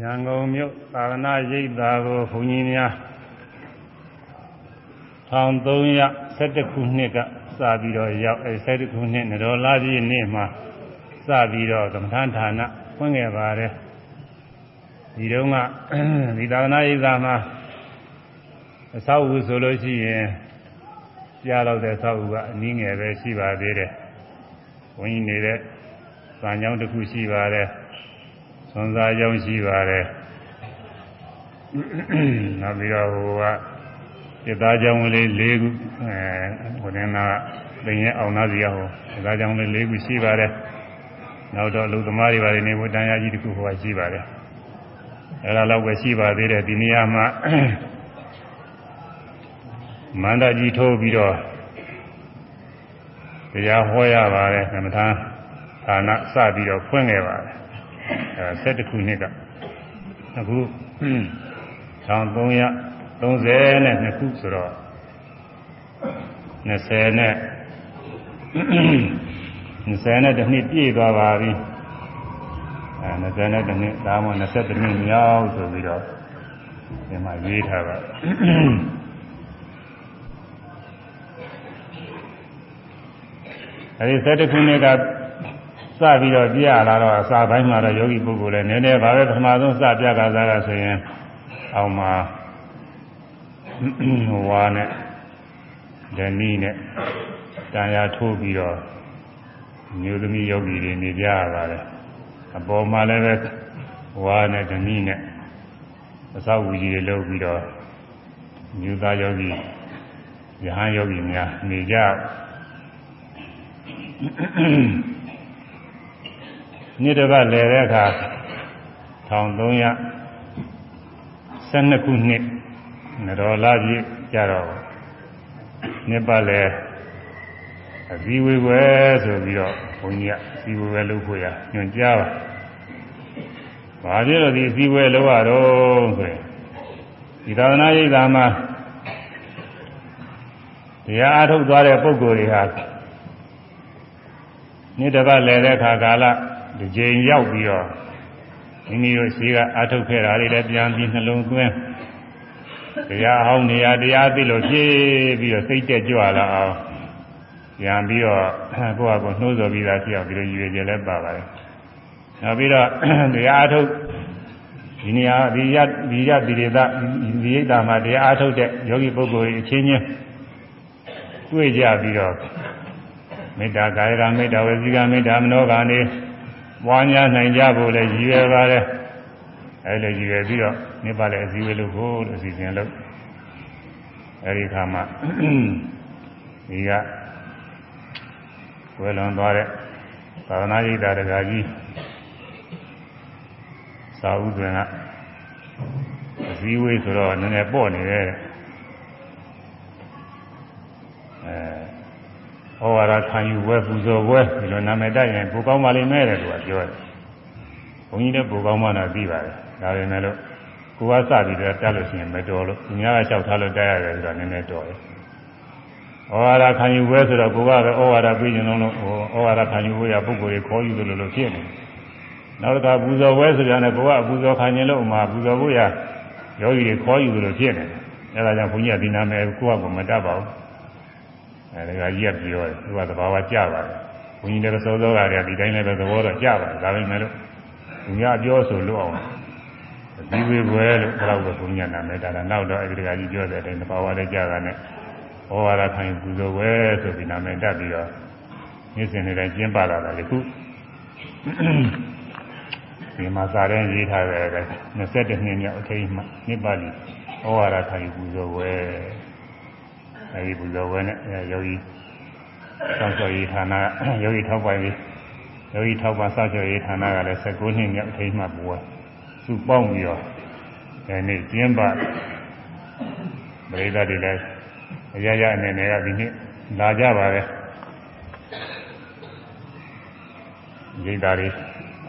ရန်ကုန်မြို့သာသနာရိပ်သာကိုဘုန်းကြီးများ1312ခုနှစ်ကစပြီးတော့ရောက်အဲ12ခုနှစ်နတော်လာပြည့်နေ့မှာစပြီးတော့ကမ္မထဌာနဖွင့်ခဲ့ပါတယ်ဒီတုန်းကဒီသာသနာရိပ်သာမှာအဆောက်အဦဆိုလို့ရှိရင်ကြားတော့တဲ့ဆောက်အဦကအနည်းငယ်ပဲရှိပါသေးတယ်ဘုန်းကြီးနေတဲ့ဇာကြောင်းတစ်ခုရှိပါတယ် သွန်စားကြောင်းရှိပါတယ်နောက်ပြီးတော့ဟိုကပြသားကြောင်းလေး၄ခုအဲဟိုတင်ကတင်ရဲ့အောင်သားစီရဟိုပြသားကြောင်းလေး၄ခုရှိပါတယ်နောက်တော့လူသမားတွေပါတယ်နေဝတန်ရာကြီးတစ်ခုဟိုကရှိပါတယ်အဲဒါတော့ပဲရှိပါသေးတယ်ဒီနေရာမှာမန္တကြီးထိုးပြီးတော့တရားဟောရပါတယ်သမထဌာနစပြီးတော့ဖွင့်ခဲ့ပါတယ် အဲ7ခုနှစ်ကအခု1332ခုဆိုတော့20နဲ့20နဲ့တစ်နှစ်ပြည့်သွားပါပြီအဲ20နဲ့တစ်နှစ်ဒါမှ20နှစ်မြောက်ဆိုပြီးတော့ဒီမှာရေးထားပါအဲဒီ7ခုနှစ်က စပြီးတော့ပြရလာတော့အစာပိုင်းမှာတော့ယောဂီပုဂ္ဂိုလ်လည်းနည်းနည်းပါပဲပထမဆုံးစပြကစားတာဆိုရင်အောက်မှာဝါနဲ့ဓနီနဲ့တန်ရာထိုးပြီးတော့မျိုးသမီးယောဂီတွေနေကြရပါတယ်အပေါ်မှာလည်းပဲဝါနဲ့ဓနီနဲ့အသောဝီကြီးတွေလုပ်ပြီးတော့မျိုးသားယောဂီယဟန်ယောဂီများနေကြ နေ့တစ်ပတ်လည်တဲ့အခါ1312ခုနှစ်နတော်လာပြည့်ကြတော့နှစ်ပတ်လည်အစည်းဝေးပဲဆိုပြီးတော့ဘုန်းကြီးကအစည်းဝေးပဲလုပ်ဖို့ရညွှန်ကြားပါဘာဖြစ်လို့ဒီအစည်းဝေးလုပ်ရတော့ဆိုရင်ဒီသာသနာ့ရိပ်သာမှာတရားအားထုတ်သွားတဲ့ပုဂ္ဂိုလ်တွေဟာနေ့တစ်ပတ်လည်တဲ့အခါကာလ ဒီကြိမ်ရောက်ပြီးတော့မိမိတို့ရှိကအထုတ်ခဲ့တာတွေလည်းပြန်ပြီးနှလုံးသွင်းတရားဟောင်းနေရာတရားသိလို့ဖြည့်ပြီးတော့စိတ်တက်ကြွလာအောင်ပြန်ပြီးတော့ကိုယ့်ဟာကိုယ်နှိုးဆော်ပြီးသားဖြစ်အောင်ဒီလိုရည်ရွယ်ချက်လည်းပါပါတယ်။နောက်ပြီးတော့တရားအထုတ်ဒီနေရာဒီရဒီရဒီရသဒီရိတ်တာမှာတရားအထုတ်တဲ့ယောဂီပုဂ္ဂိုလ်အချင်းချင်းတွေ့ကြပြီးတော့မေတ္တာကာယကမေတ္တာဝစီကမေတ္တာမနောကနေ ပွားများနိုင်ကြဖို့လည်းရည်ရွယ်ပါတယ်အဲလိုရည်ရွယ်ပြီးတော့နိဗ္ဗာန်လည်းအစည်းအဝေးလုပ်ဖို့လို့အစီအစဉ်လုပ်အဲဒီခါမှာဒီကဝယ်လွန်သွားတဲ့သာသနာ့ရိပ်သာတကာကြီးသာဥတွင်ကအစည်းအဝေးဆိုတော့နည်းနည်းပေါ့နေတယ်အဲ ဩဝါဒခံယူဝဲပူဇော်ဝဲဒီလိုနာမည်တက်ရင်ပူကောင်းပါလိမ့်မယ်တဲ့သူကပြောတယ်ဘုန်းကြီးလည်းပူကောင်းမှတော့ပြီးပါတယ်ဒါပေမဲ့လို့ကိုကစပြီးတော့တက်လို့ရှိရင်မတော်လို့သူများကလျှောက်ထားလို့တက်ရတယ်ဆိုတော့နည်းနည်းတော်တယ်ဩဝါဒခံယူဝဲဆိုတော့ကိုကပဲဩဝါဒပြီးရင်လုံးလို့ဩဝါဒခံယူဝဲရပုဂ္ဂိုလ်တွေခေါ်ယူတယ်လို့လို့ဖြစ်နေတယ်နောက်တစ်ခါပူဇော်ဝဲဆိုကြတယ်ကိုကပူဇော်ခံရင်လို့ဥမာပူဇော်ဖို့ရယောဂီတွေခေါ်ယူတယ်လို့ဖြစ်နေတယ်အဲဒါကြောင့်ဘုန်းကြီးကဒီနာမည်ကိုကမတတ်ပါဘူး အဲဒီကကြီးကပြောတယ်သူကသဘာဝကြပါတယ်ဘုန်းကြီးလည်းစောစောကတည်းကဒီတိုင်းလည်းပဲသဘောတော့ကြပါတယ်ဒါပေမဲ့လို့သူများပြောဆိုလို့အောင်ဒီဝေဘွယ်လို့ဘယ်တော့ပဲဘုန်းကြီးကနာမည်တာနောက်တော့အဲဒီကကြီးပြောတဲ့အတိုင်းသဘာဝလည်းကြတာနဲ့ဩဝါဒခံယူပူဇော်ဝဲဆိုပြီးနာမည်တက်ပြီးတော့နေ့စဉ်နေ့တိုင်းကျင်းပလာတာလေခုဒီမှာစာရင်းရေးထားတဲ့22နှစ်မြောက်အထိမ်းမှနိဗ္ဗာန်ဩဝါဒခံယူပူဇော်ဝဲ အဲဒီပူဇော်ဝဲနဲ့ယောဂီစောင့်ရှောက်ရေးဌာနယောဂီထောက်ပံ့ရေးယောဂီထောက်ပံ့စောင့်ရှောက်ရေးဌာနကလည်း19နှစ်မြောက်အထိမ်းမှပွားသူပေါင်းပြီးတော့ဒီနေ့ကျင်းပပရိသတ်တွေလည်းအရရအနေနဲ့ကဒီနေ့လာကြပါပဲရိတ်သားတွေ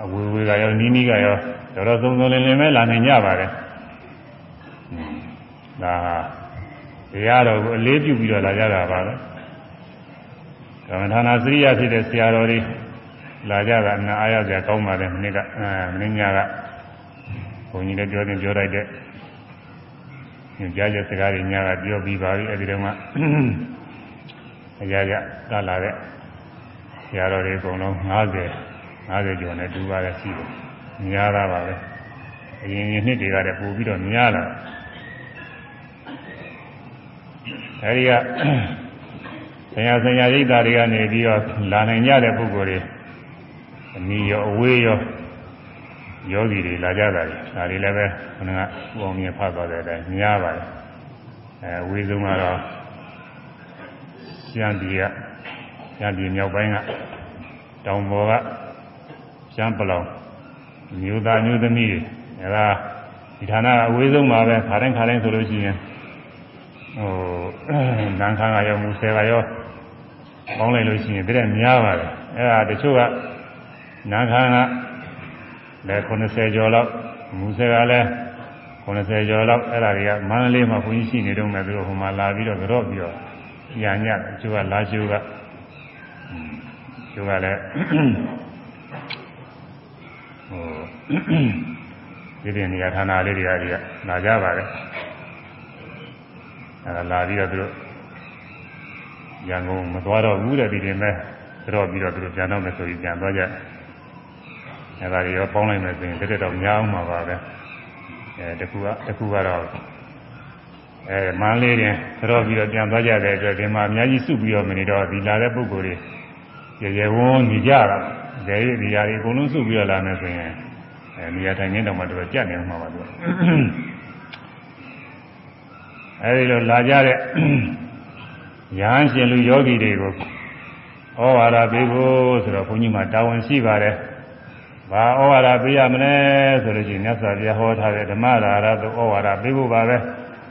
အဝေဝေကရောနီးနီးကရောတော်တော်သုံးသုံးလင်းလင်းပဲလာနိုင်ကြပါတယ်ဒါ တရားတော်ကိုအလေးပြုပြီးတော့လာကြတာပါပဲကမ္မထာနာစရိယဖြစ်တဲ့ဆရာတော်တွေလာကြတာအနာအားရစရာကောင်းပါတယ်မနေ့ကအဲမနေ့ညကဘုန်းကြီးလည်းပြောတင်ပြောလိုက်တဲ့ညကြားချက်စကားတွေညာကပြောပြီးပါပြီအဲဒီတော့မှအရာရကလာတဲ့ဆရာတော်တွေအကုန်လုံး90 50ကျော်နဲ့တူပါတယ်ရှိတယ်များတာပါပဲအရင်ရင်နှစ်တွေကတည်းပို့ပြီးတော့များလာ အဲဒီကဆရာဆရာရိပ်သာတွေကနေပြီးတော့လာနိုင်ကြတဲ့ပုဂ္ဂိုလ်တွေအနည်းရောအဝေးရောယောဂီတွေလာကြတာလေဒါတွေလည်းပဲခဏကပုံမြင်ဖတ်သွားတဲ့အတိုင်းများပါတယ်အဲအဝေးဆုံးကတော့ရှမ်းပြည်ကရှမ်းပြည်မြောက်ပိုင်းကတောင်ပေါ်ကရှမ်းပလောင်မျိုးသားမျိုးသမီးတွေအဲဒါဒီဌာနကအဝေးဆုံးပါပဲခါတိုင်းခါတိုင်းဆိုလို့ရှိရင် ဟိုနန်းခါကရောမူဆယ်ကရောပေါင်းလိုက်လို့ရှိရင်တည်းများပါတယ်အဲဒါတချို့ကနန်းခါကလည်း80ကျော်လောက်မူဆယ်ကလည်း80ကျော်လောက်အဲ့ဒါတွေကမန္တလေးမှာဘုန်းကြီးရှိနေတော့မှသူတို့ဟိုမှာလာပြီးတော့ကြော့ပြီးတော့ညာညတချို့ကလာချိုးကချိုးကလည်းဟိုဒီပြင်နေရာဌာနလေးတွေကတွေကလာကြပါတယ် အဲ့ဒါလာပြီးတော့သူတို့ရန်ကုန်မသွားတော့ဘူးတဲ့ဒီတင်မဲ့ကြော့ပြီးတော့သူတို့ပြန်တော့မယ်ဆိုပြီးပြန်သွားကြအဲ့ဒါတွေရောပေါင်းလိုက်မယ်ဆိုရင်တရက်တော့များအောင်မှာပါပဲအဲတကူကတကူကတော့အဲမန်းလေးတင်ကြော့ပြီးတော့ပြန်သွားကြတဲ့အတွက်ဒီမှာအများကြီးစုပြီးတော့မနေတော့ဒီလာတဲ့ပုံကိုယ်တွေရေရေဝန်းနေကြတာဇေယျဒီຢာတွေအကုန်လုံးစုပြီးတော့လာမယ်ဆိုရင်အဲနေရာထိုင်နေတော့မှတော့ကြက်နေမှာပါသူ အဲဒီလိုလာကြတဲ့ရဟန်းရှင်လူယောဂီတွေကိုဩဝါဒပေးဖို့ဆိုတော့ဘုန်းကြီးမှာတာဝန်ရှိပါတယ်ဘာဩဝါဒပေးရမလဲဆိုလို့ရှိရင်မြတ်စွာဘုရားဟောထားတဲ့ဓမ္မရာရသုဩဝါဒပေးဖို့ပါပဲ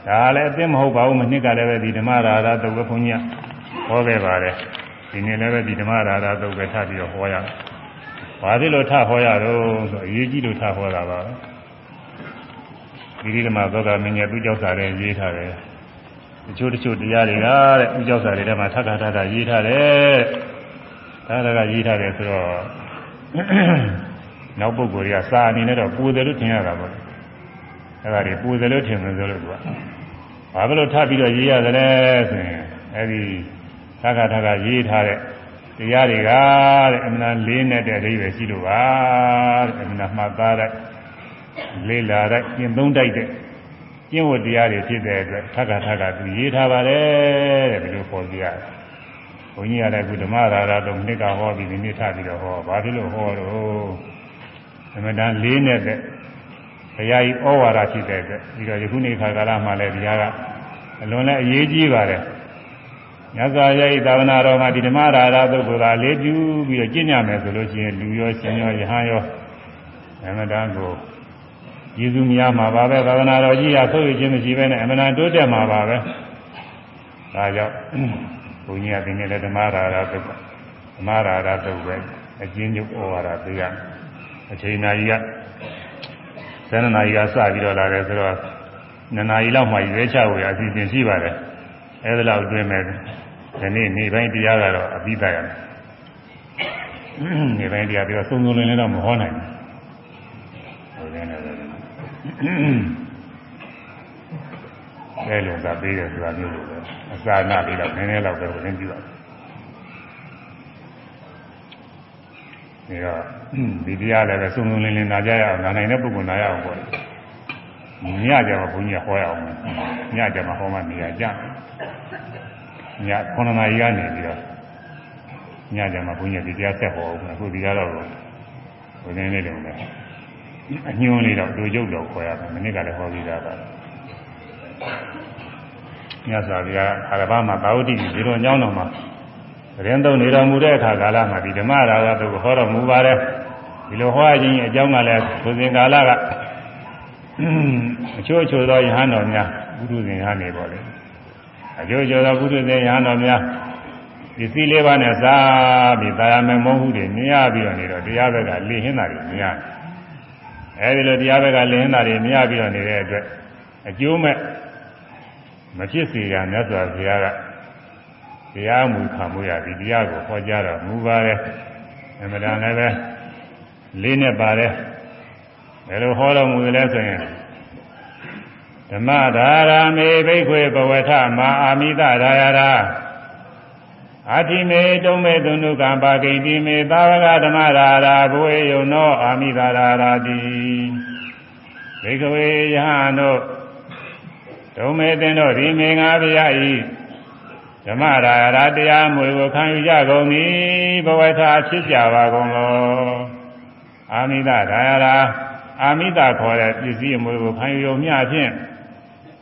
ဒါလည်းအသိမဟုတ်ပါဘူးမနှစ်ကလည်းပဲဒီဓမ္မရာရသုပဲဘုန်းကြီးဟောခဲ့ပါတယ်ဒီနေ့လည်းပဲဒီဓမ္မရာရသုပဲထပ်ပြီးတော့ဟောရတယ်ဘာဖြစ်လို့ထဟောရတော့ဆိုအရေးကြီးလို့ထဟောတာပါပဲ ဒီဒီဓမ္မသောကမင်းရဲ့သူကြောက်စာတဲ့ရေးထားတယ်တချို့တချို့တရားတွေကတဲ့ဥကြောက်စာတွေထဲမှာထပ်ထပ်ထပ်ထပ်ရေးထားတယ်ဒါကရေးထားတယ်ဆိုတော့နောက်ပုဂ္ဂိုလ်တွေကစာအနေနဲ့တော့ပူတယ်လို့ထင်ရတာပေါ့အဲ့ဒါတွေပူတယ်လို့ထင်တယ်ဆိုလို့သူကဘာဖြစ်လို့ထပ်ပြီးတော့ရေးရတယ်လဲဆိုရင်အဲ့ဒီသက္ကထကရေးထားတဲ့တရားတွေကတဲ့အမှန်လေးနဲ့တဲ့အဓိပ္ပာယ်ရှိလို့ပါတဲ့အမှန်မှတ်သားတဲ့ လေးလာတဲ့ကျင့်သုံးတိုက်တဲ့ကျင့်ဝတ်တရားတွေဖြစ်တဲ့အတွက်သက္ကထကသူရေးထားပါတယ်တဲ့ဒီလိုပေါ်ပြရတယ်ဘုန်းကြီးကလည်းအခုဓမ္မရာရတော့နှစ်ကဟောပြီးဒီနေ့ထပြီးတော့ဟောဘာဖြစ်လို့ဟောတော့အမှန်တန်လေးနဲ့တဲ့ဘုရားကြီးဩဝါဒဖြစ်တဲ့အတွက်ပြီးတော့ယခုနေ့ခါကာလမှာလည်းဒီဟာကအလွန်လည်းအရေးကြီးပါတယ်မြတ်စွာဘုရား၏သာသနာတော်မှာဒီဓမ္မရာရသုတ်ကိုသာလေးပြုပြီးတော့ကျင့်ကြမယ်ဆိုလို့ရှိရင်လူရောရှင်ရောယဟန်ရောအမှန်တန်ကို ယေရှုများမှာပါပဲသာသနာတော်ကြီးကဆုပ်ရခြင်းမရှိဘဲနဲ့အမှန်တန်တိုးတက်မှာပါပဲဒါကြောင့်ဘုန်းကြီးကဒီနေ့လည်းဓမ္မရာရသုတ်ဓမ္မရာရသုတ်ပဲအကျဉ်းချုပ်ဩဝါဒပေးရအချိန်နာကြီးကဇန်နနာကြီးကစပြီးတော့လာတယ်ဆိုတော့နှစ်နာရီလောက်မှရွေးချဖို့ရအစီအစဉ်ရှိပါတယ်အဲဒါလောက်အတွင်းမဲ့ဒီနေ့နေပိုင်းတရားကတော့အပြီးသားရမယ်နေပိုင်းတရားပြီးတော့စုံစုံလင်းလင်းတော့မဟောနိုင်ဘူးဟုတ်တယ်နော် အဲလိုသာပေးတယ်ဆိုတာမျိုးလိုပဲအစာနာလေးတော့နည်းနည်းလောက်ပဲဝင်ကြည့်ပါဒီတော့ဒီတရားလည်းပဲစုံစုံလင်းလင်းနာကြရအောင်နာနိုင်တဲ့ပုဂ္ဂိုလ်နာရအောင်ပေါ့ညကြမှာဘုန်းကြီးဟောရအောင်ညကြမှာဟောမှနေရကြည9နာရီကနေပြီးတော့ညကြမှာဘုန်းကြီးဒီတရားဆက်ဟောအောင်အခုဒီကတော့ဘုန်းကြီးလေးတုံးပဲ အညွှန်းလေးတော့လူကျုပ်တော့ခေါ်ရမယ်မနစ်ကလည်းဟောပြီးသားပါညစာပြာအာရဘမှာသာဝတိဒီလိုညောင်းတော်မှာရင်သုံးနေတော်မူတဲ့အခါကာလမှာဒီဓမ္မရာဂတုကိုဟောတော်မူပါတယ်ဒီလိုဟောခြင်းအကြောင်းကလည်းသူစဉ်ကာလကအချို့ချို့သောယဟန်တော်များဘုဒ္ဓဇင်ဟန်နေပေါ်လေအချို့ချို့သောဘုဒ္ဓဇင်ယဟန်တော်များဒီစည်းလေးပါးနဲ့စားပြီးတာယာမေမုန်းမှုတွေမြင်ရပြီးတော့နေတော့တရားဘက်ကလေဟင်းတာတွေမြင်ရတယ် အဲဒီလိုတရားဘက်ကလေဟင်းတာတွေမြင်ရပြီးတော့နေတဲ့အတွက်အကျိုးမဲ့မဖြစ်စေရမြတ်စွာဘုရားကတရားမူခံမှုရဒီတရားကိုဟောကြားတော်မူပါတယ်အမှန်တန်လည်းပဲလေးနဲ့ပါတယ်ဘယ်လိုဟောတော်မူသလဲဆိုရင်ဓမ္မဒါရာမေဘိက္ခွေဘဝထမာအာမိတဒါယရာ အာတိမေတုံမေတုနုကံပါကိတိမေသာဝကဓမ္မရာရာဘဝေယုံနောအာမိတာရာရာတိဘိက္ခဝေယဟန်တို့ဒုံမေတင်တို့ဒီမေငါဗျာဤဓမ္မရာရာတရားမွေကိုခံယူကြကုန်သည်ဘဝထဖြစ်ကြပါကုန်လောအာမိတဒါယရာအာမိတခေါ်တဲ့ပစ္စည်းအမွေကိုခံယူုံမျှဖြင့်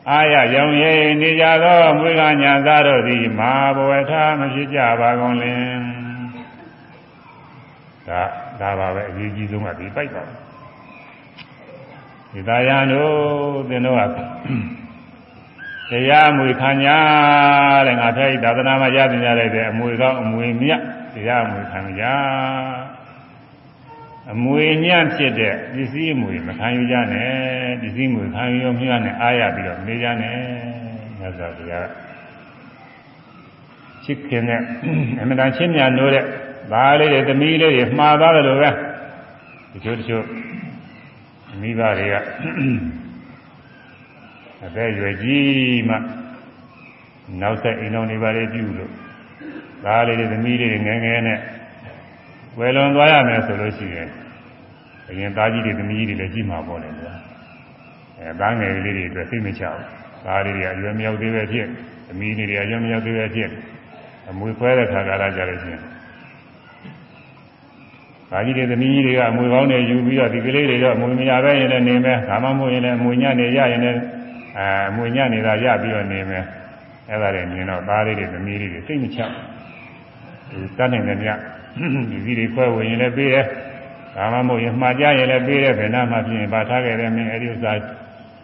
အာရရောင်ရဲနေကြသောမွေကညာသားတို့သည်မာဘဝထာမဖြစ်ကြပါကုန်လင်ဒါဒါပါပဲအရေးကြီးဆုံးကဒီပိုက်ပါဒီသာယံတို့သင်တို့ကတရားမွေခံညာတဲ့ငါထိုက်သာသနာမှာရတင်ကြလိုက်တဲ့အမွေကောင်းအမွေမြတ်တရားမွေခံညာ အမွေညံ့ဖြစ်တဲ့ပစ္စည်းအမွေမခံယူကြနဲ့ပစ္စည်းမွေခံယူရောမြတ်နဲ့အားရပြီးတော့နေကြနဲ့မြတ်စွာဘုရားချစ်ခင်တဲ့အမှန်တန်ချင်းမြတ်နိုးတဲ့သားလေးတွေသမီးလေးတွေမှားသွားတယ်လို့ပဲတချို့တချို့မိဘတွေကအသက်ရွယ်ကြီးမှနောက်ဆက်အိမ်တော်နေပါလေပြုလို့သားလေးတွေသမီးလေးတွေငယ်ငယ်နဲ့ ဝယ်လွန်သွားရမယ်ဆိုလို့ရှိရင်အရင်သားကြီးတွေသမီးကြီးတွေလည်းကြည့်မှာပေါ့လေကွာအဲသားငယ်လေးတွေအတွက်သိမချဘူးသားလေးတွေအရွယ်မရောက်သေးပဲဖြစ်သမီးလေးတွေအရွယ်မရောက်သေးပဲဖြစ်အမွေခွဲတဲ့ခါကာလကြလို့ရှိရင်သားကြီးတွေသမီးကြီးတွေကအမွေကောင်းတွေယူပြီးတော့ဒီကလေးတွေတော့အမွေမရပဲရင်လည်းနေမယ်ဒါမှမဟုတ်ရင်လည်းအမွေညနေရရင်လည်းအဲအမွေညနေတာရပြီးတော့နေမယ်အဲ့ဒါတွေမြင်တော့သားလေးတွေသမီးလေးတွေသိမချဘူးတတ်နိုင်တယ်ည ဒီစီတွေခွဲဝင်ရင်လည်းပေးတယ်ဒါမှမဟုတ်ရင်မှားကြရင်လည်းပေးတယ်ဘယ်နာမှဖြစ်ရင်ပါထားခဲ့တယ်မင်းအဲ့ဒီဥစ္စာ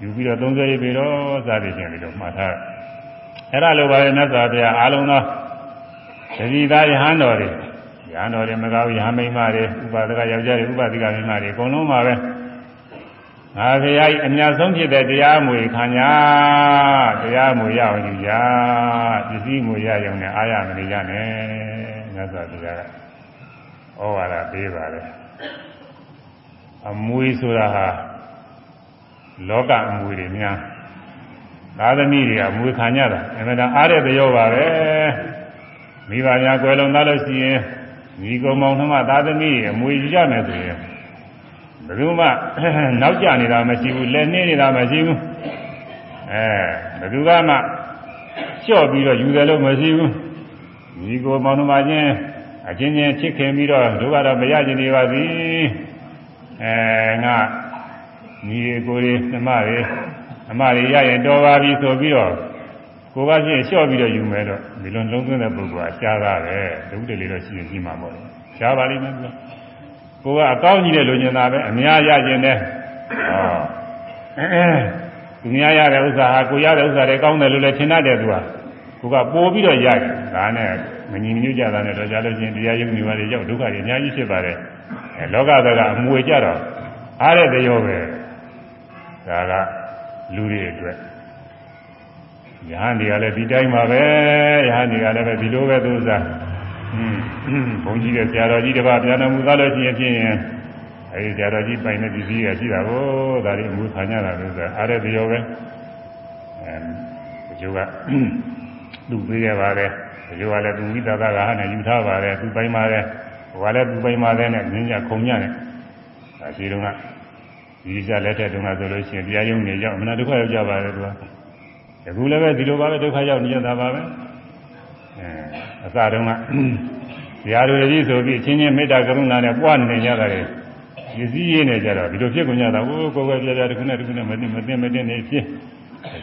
ယူပြီးတော့30ရေးပြီးတော့စသည်ဖြင့်ပြီးတော့မှားထားအဲ့ဒါလိုပါလေမြတ်စွာဘုရားအားလုံးသောတတိသားယဟန်တော်တွေယဟန်တော်တွေမကောင်းယဟန်မိန်းမတွေဥပါဒကယောက်ျားတွေဥပဒကမိန်းမတွေအကုန်လုံးပါပဲငါဘုရားအများဆုံးဖြစ်တဲ့တရားမွေခံညာတရားမွေရအောင်ယူရပစ္စည်းမွေရရုံနဲ့အားရမနေကြနဲ့မြတ်စွာဘုရားက ဩဝါဒပေးပါလေအမွေဆိုတာဟာလောကအမွေတွေများသာသမီတွေကမွေခံကြတာအမှန်တန်အားတဲ့ကြောပါပဲမိဘများကွယ်လွန်သားလို့ရှိရင်ညီကောင်မောင်နှမသာသမီအမွေယူကြမယ်ဆိုရင်ဘယ်သူမှနောက်ကျနေတာမရှိဘူးလက်နှင်းနေတာမရှိဘူးအဲဘယ်သူကမှလျှော့ပြီးတော့ယူတယ်လို့မရှိဘူးညီကောင်မောင်နှမချင်း အချင်းချင်းချစ်ခင်ပြီးတော့တို့ကတော့မရကျင်နေပါသည်အဲငါညီကိုတွေနှမတွေအမတွေရရင်တော်ပါပြီဆိုပြီးတော့ကိုကချင်းလျှော့ပြီးတော့ယူမယ်တော့ဒီလိုလုံးသွင်းတဲ့ပုဂ္ဂိုလ်ကရှားတာပဲဒုတိယလေးတော့ရှိရင်ကြီးမှာပေါ့ရှားပါလိမ့်မယ်သူကကိုကအကောင်းကြီးတဲ့လူညင်တာပဲအများရကျင်တယ်ဟောအဲသူများရတဲ့ဥစ္စာဟာကိုရတဲ့ဥစ္စာတွေကောင်းတယ်လို့လည်းထင်တတ်တယ်သူကကိုကပိုးပြီးတော့ရတယ်ဒါနဲ့ မညီညွတ်ကြတာနဲ့တော့ကြားလို့ချင်းတရားယုံနေပါလေရောက်ဒုက္ခတွေအများကြီးဖြစ်ပါတယ်အဲလောကသကအမွေကြတော့အားတဲ့တရောပဲဒါကလူတွေအတွက်ယဟန်တွေကလည်းဒီတိုင်းပါပဲယဟန်တွေကလည်းပဲဒီလိုပဲသူစားอืมဘုန်းကြီးတဲ့ဆရာတော်ကြီးတပါးပြန်တော်မူသားလို့ရှိရင်ဖြင့်အဲဒီဆရာတော်ကြီးပိုင်တဲ့ဒီစည်းကရှိတာကိုဒါတွေအမှုခံရတာလို့ဆိုအားတဲ့တရောပဲအဲဒီကျိုးကသူ့ပေးရပါတယ် ဒီလိုကလည်းသူဝိသသာကဟာနဲ့ယူထားပါတယ်သူပိုင်ပါတယ်ဟိုကလည်းသူပိုင်ပါတယ်နဲ့မြင်းကြခုံညနဲ့ဒါရှိတော့ကဒီကြလက်ထက်တုန်းကဆိုလို့ရှိရင်တရားရုံးနေရောက်မနာဒုက္ခရောက်ကြပါတယ်သူကအခုလည်းပဲဒီလိုပါပဲဒုက္ခရောက်နေကြတာပါပဲအဲအစတုန်းကတရားတော်ကြီးဆိုပြီးအချင်းချင်းမေတ္တာကရုဏာနဲ့ပွားနေကြတာလေရည်စည်းရင်းနေကြတော့ဒီလိုဖြစ်ကုန်ကြတာဟိုကိုယ်ကိုယ်ပြပြတခုနဲ့တခုနဲ့မသိမသိမသိနေဖြစ်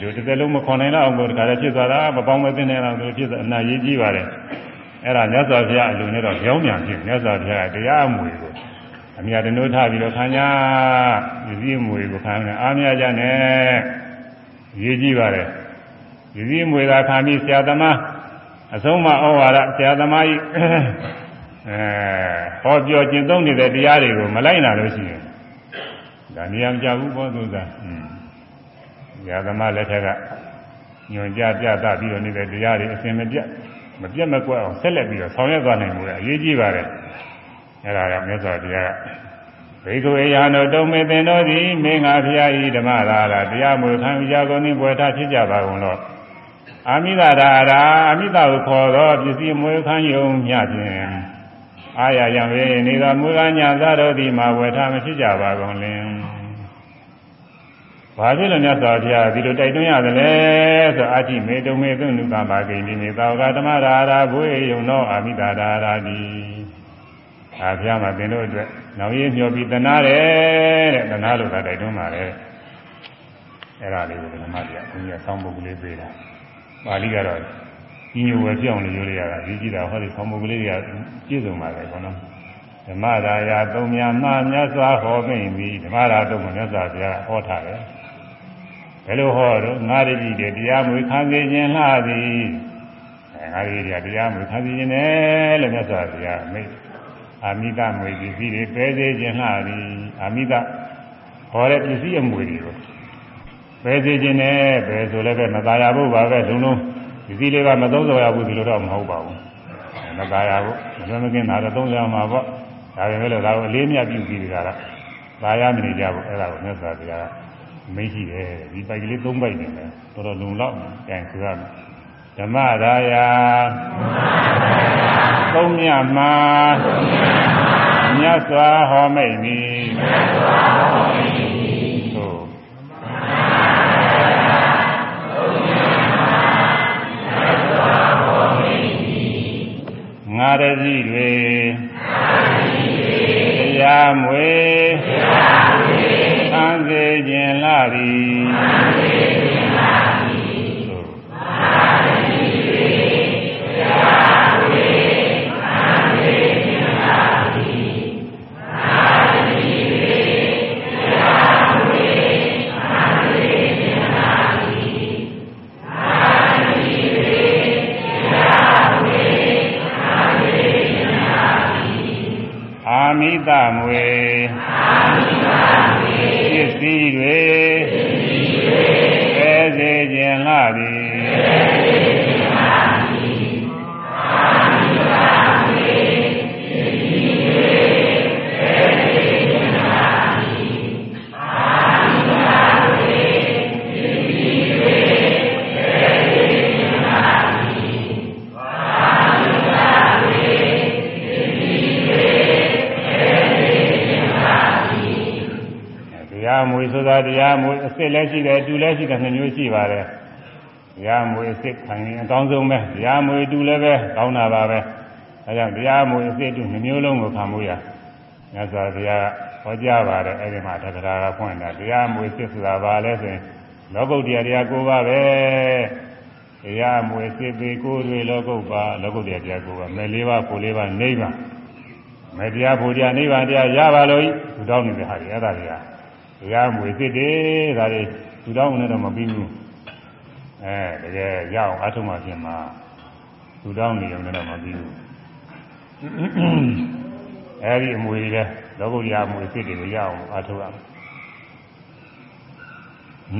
ဒီတစ်သက်လုံးမခွန်နိုင်တော့အောင်လို့တခါတည်းဖြစ်သွားတာမပေါင်းမသိနေတော့သူဖြစ်အနာရေးကြီးပါတယ်အဲ့ဒါမြတ်စွာဘုရားအလိုနဲ့တော့ကြောင်းမြန်ဖြစ်မြတ်စွာဘုရားတရားအမွေကိုအမြတ်တနိုးထားပြီးတော့ခံကြရည်စည်းအမွေကိုခံနေအားမရကြနဲ့ရေးကြီးပါတယ်ရည်စည်းအမွေသာခံပြီးဆရာသမားအဆုံးမဩဝါဒဆရာသမားကြီးအဲဟောပြောကျင့်သုံးနေတဲ့တရားတွေကိုမလိုက်နိုင်လို့ရှိရင်ဒါနေရာမကြဘူးဘောသူစားอืม ရာသမားလက်ထက်ကညွန်ကြပြသပြီးတော့နေတဲ့တရားတွေအစဉ်မပြတ်မပြတ်မကွက်အောင်ဆက်လက်ပြီးတော့ဆောင်ရွက်သွားနိုင်မှုကအရေးကြီးပါတယ်အဲ့ဒါကမြတ်စွာဘုရားကဘေကုေယံတို့တုံမေသင်တို့သည်မင်းငါဖျားဤဓမ္မရာရာတရားမူခံကြကုန်သည်ဘွယ်ထားဖြစ်ကြပါကုန်တော့အာမိသာရာရာအာမိသာကိုခေါ်သောပစ္စည်းမွေခံယုံမြဖြင့်အာရယံဝေနေသောမူလညာသတို့သည်မှာဝယ်ထားမဖြစ်ကြပါကုန်လင် ဘာဖြစ်လို့မြတ်စွာဘုရားဒီလိုတိုက်တွန်းရတယ်လဲဆိုအာတိမေတုံမေသုနုကပါကိနေနေသောကဓမ္မရာရာဘွေယုံသောအာမိသာရာရာတိအာဘုရားမှာသင်တို့အတွက်နောက်ရင်းမျှော်ပြီးတနာတယ်တဲ့တနာလို့သာတိုက်တွန်းပါတယ်အဲ့ဒါလေးကိုဓမ္မတရားဘုရားဆောင်းပုဂ္ဂလေးပေးတာပါဠိကတော့ကြီးညိုဝယ်ပြောင်းလို့ပြောရတာဒီကြည့်တာဟောဒီဆောင်းပုဂ္ဂလေးတွေကပြည့်စုံပါတယ်ခေါနော်ဓမ္မရာယာသုံးများမှမြတ်စွာဟောမိန်ပြီးဓမ္မရာသုံးကိုမြတ်စွာဘုရားဟောထားတယ် ဘယ်လိုဟောတော့ငါရည်ကြီးတဲ့တရားမွေခံစေခြင်းလှသည်ငါရည်ကြီးတရားမွေခံစေခြင်းနဲ့လို့မြတ်စွာဘုရားမိတ်အာမိတမွေပစ္စည်းတွေပဲစေခြင်းလှသည်အာမိတဟောတဲ့ပစ္စည်းအမွေတွေကိုပဲစေခြင်းနဲ့ပဲဆိုလည်းပဲမသာရဖို့ပါပဲလုံးလုံးပစ္စည်းတွေကမသုံးစောရဘူးဒီလိုတော့မဟုတ်ပါဘူးမသာရဘူးမလွန်မကင်းတာတော့သုံးစောမှာပေါ့ဒါပေမဲ့လည်းဒါကိုအလေးမြတ်ပြုပြီးကြတာသာရမနေကြဘူးအဲ့ဒါကိုမြတ်စွာဘုရား မိတ်ရှိတယ်ဒီပိုက်ကလေး၃ပိုက်နေတယ်တော်တော်လုံလောက်တယ်ဆိုရမယ်ဓမ္မရာယာသုံးမြတ်မှာမြတ်စွာဟောမိတ်သည်သို့ လည်းရှိတယ်အတူလည်းရှိတယ်နှစ်မျိုးရှိပါတယ်တရားမွေအစ်စ်ခံရင်အကောင်းဆုံးပဲတရားမွေအတူလည်းပဲကောင်းတာပါပဲအဲကြောင့်တရားမွေအစ်စ်အတူနှစ်မျိုးလုံးကိုခံမှုရမြတ်စွာဘုရားဟောကြားပါတယ်အဲဒီမှာတက္ကရာကဖွင့်တာတရားမွေအစ်စ်ဆိုတာဘာလဲဆိုရင်လောကုတ္တရာတရား၉ပါးပဲတရားမွေအစ်စ်ပေကိုယ်တွေလောကုတ္တပါလောကုတ္တရာတရား၉ပါးမဲ၄ပါးကို၄ပါးနိဗ္ဗာန်မဲတရားဖို့တရားနိဗ္ဗာန်တရားရပါလို့သူတောင်းနေတဲ့ဟာတွေအဲ့ဒါတွေက တရားမွေစစ်တယ်ဒါတွေသူတောင်းနေတော့မပြီးဘူးအဲတကယ်ရအောင်အထုံးမှပြင်မှာသူတောင်းနေုံနဲ့တော့မပြီးဘူးအဲဒီအမွေတွေလောကုတ္တရာမွေစစ်တွေကိုရအောင်အထုံးရအောင်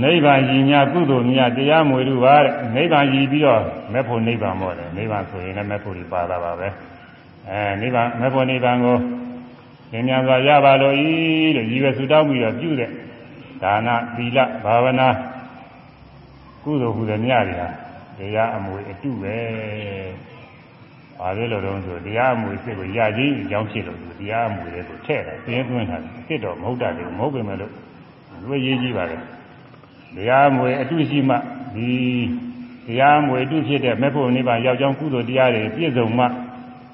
နိဗ္ဗာန်ကြီးညာကုသိုလ်များတရားမွေတို့ပါတဲ့နိဗ္ဗာန်ကြီးပြီးတော့မဲ့ဖို့နိဗ္ဗာန်မောတယ်နိဗ္ဗာန်ဆိုရင်လည်းမဲ့ဖို့ဒီပါတာပါပဲအဲနိဗ္ဗာန်မဲ့ဖို့နိဗ္ဗာန်ကို သင်ညာစွာရပါလို့ဤလို့ရည်ရွယ်ဆုတောင်းပြီးတော့ပြုတဲ့ဒါနသီလဘာဝနာကုသိုလ်ဟူသည်များတွေဟာတရားအမွေအတုပဲ။ဘာလို့လဲတော့ဆိုတရားအမွေစိတ်ကိုရကြီးအကြောင်းဖြစ်လို့တရားအမွေတွေကိုထည့်တယ်ပြင်းသွင်းတာဖြစ်တော့မဟုတ်တာလေမဟုတ်ပေမဲ့လို့လူရေးကြီးပါလေ။တရားအမွေအတုရှိမှဒီတရားအမွေအတုဖြစ်တဲ့မေဖို့နိဗ္ဗာန်ရောက်ကြောင်းကုသိုလ်တရားတွေပြည့်စုံမှ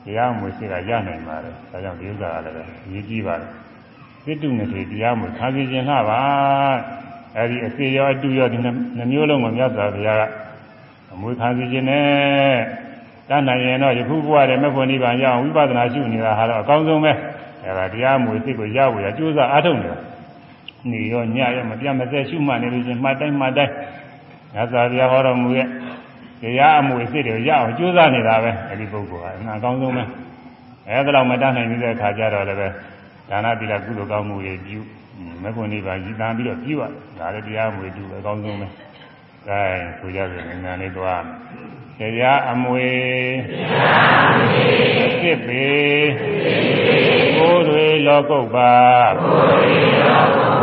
တရားမွေစိတ်ကရနိုင်ပါတယ်။ဒါကြောင့်ဒီဥစ္စာကလည်းရေးကြည့်ပါတယ်။စိတ္တုနဲ့တရားမွေခါးစီခြင်းလှပါ။အဲဒီအစေရောအတုရောဒီနှမျိုးလုံးကိုမြတ်စွာဘုရားကအမွေခါးစီခြင်းနဲ့တတ်နိုင်ရင်တော့ယခုဘဝတည်းမဖို့နိဗ္ဗာန်ရအောင်ဝိပဿနာရှုနေတာဟာတော့အကောင်းဆုံးပဲ။အဲဒါတရားမွေစိတ်ကိုရဖို့ရကြိုးစားအားထုတ်နေတာ။နေရောညရောမပြတ်မစဲရှုမှတ်နေလို့ချင်းမှတ်တိုင်းမှတ်တိုင်းမြတ်စွာဘုရားဟောတော်မူရဲ့ တရားအမွေစိတ်တွေရအောင်ကြိုးစားနေတာပဲအဲဒီပုဂ္ဂိုလ်ကအကောင်းဆုံးပဲအဲဒါတော့မတတ်နိုင်သေးတဲ့အခါကျတော့လည်းပဲဒါနတိလကုသိုလ်ကောင်းမှုတွေပြုမဂ္ဂုဏိဗ္ဗာန်ရည်တန်ပြီးတော့ပြုရဒါလည်းတရားအမွေတူအကောင်းဆုံးပဲအဲဆိုကြတယ်ငါလေးသွားတရားအမွေအစ်ပေကိုယ်တွေလောကုတ်ပါကိုယ်တွေလောကုတ်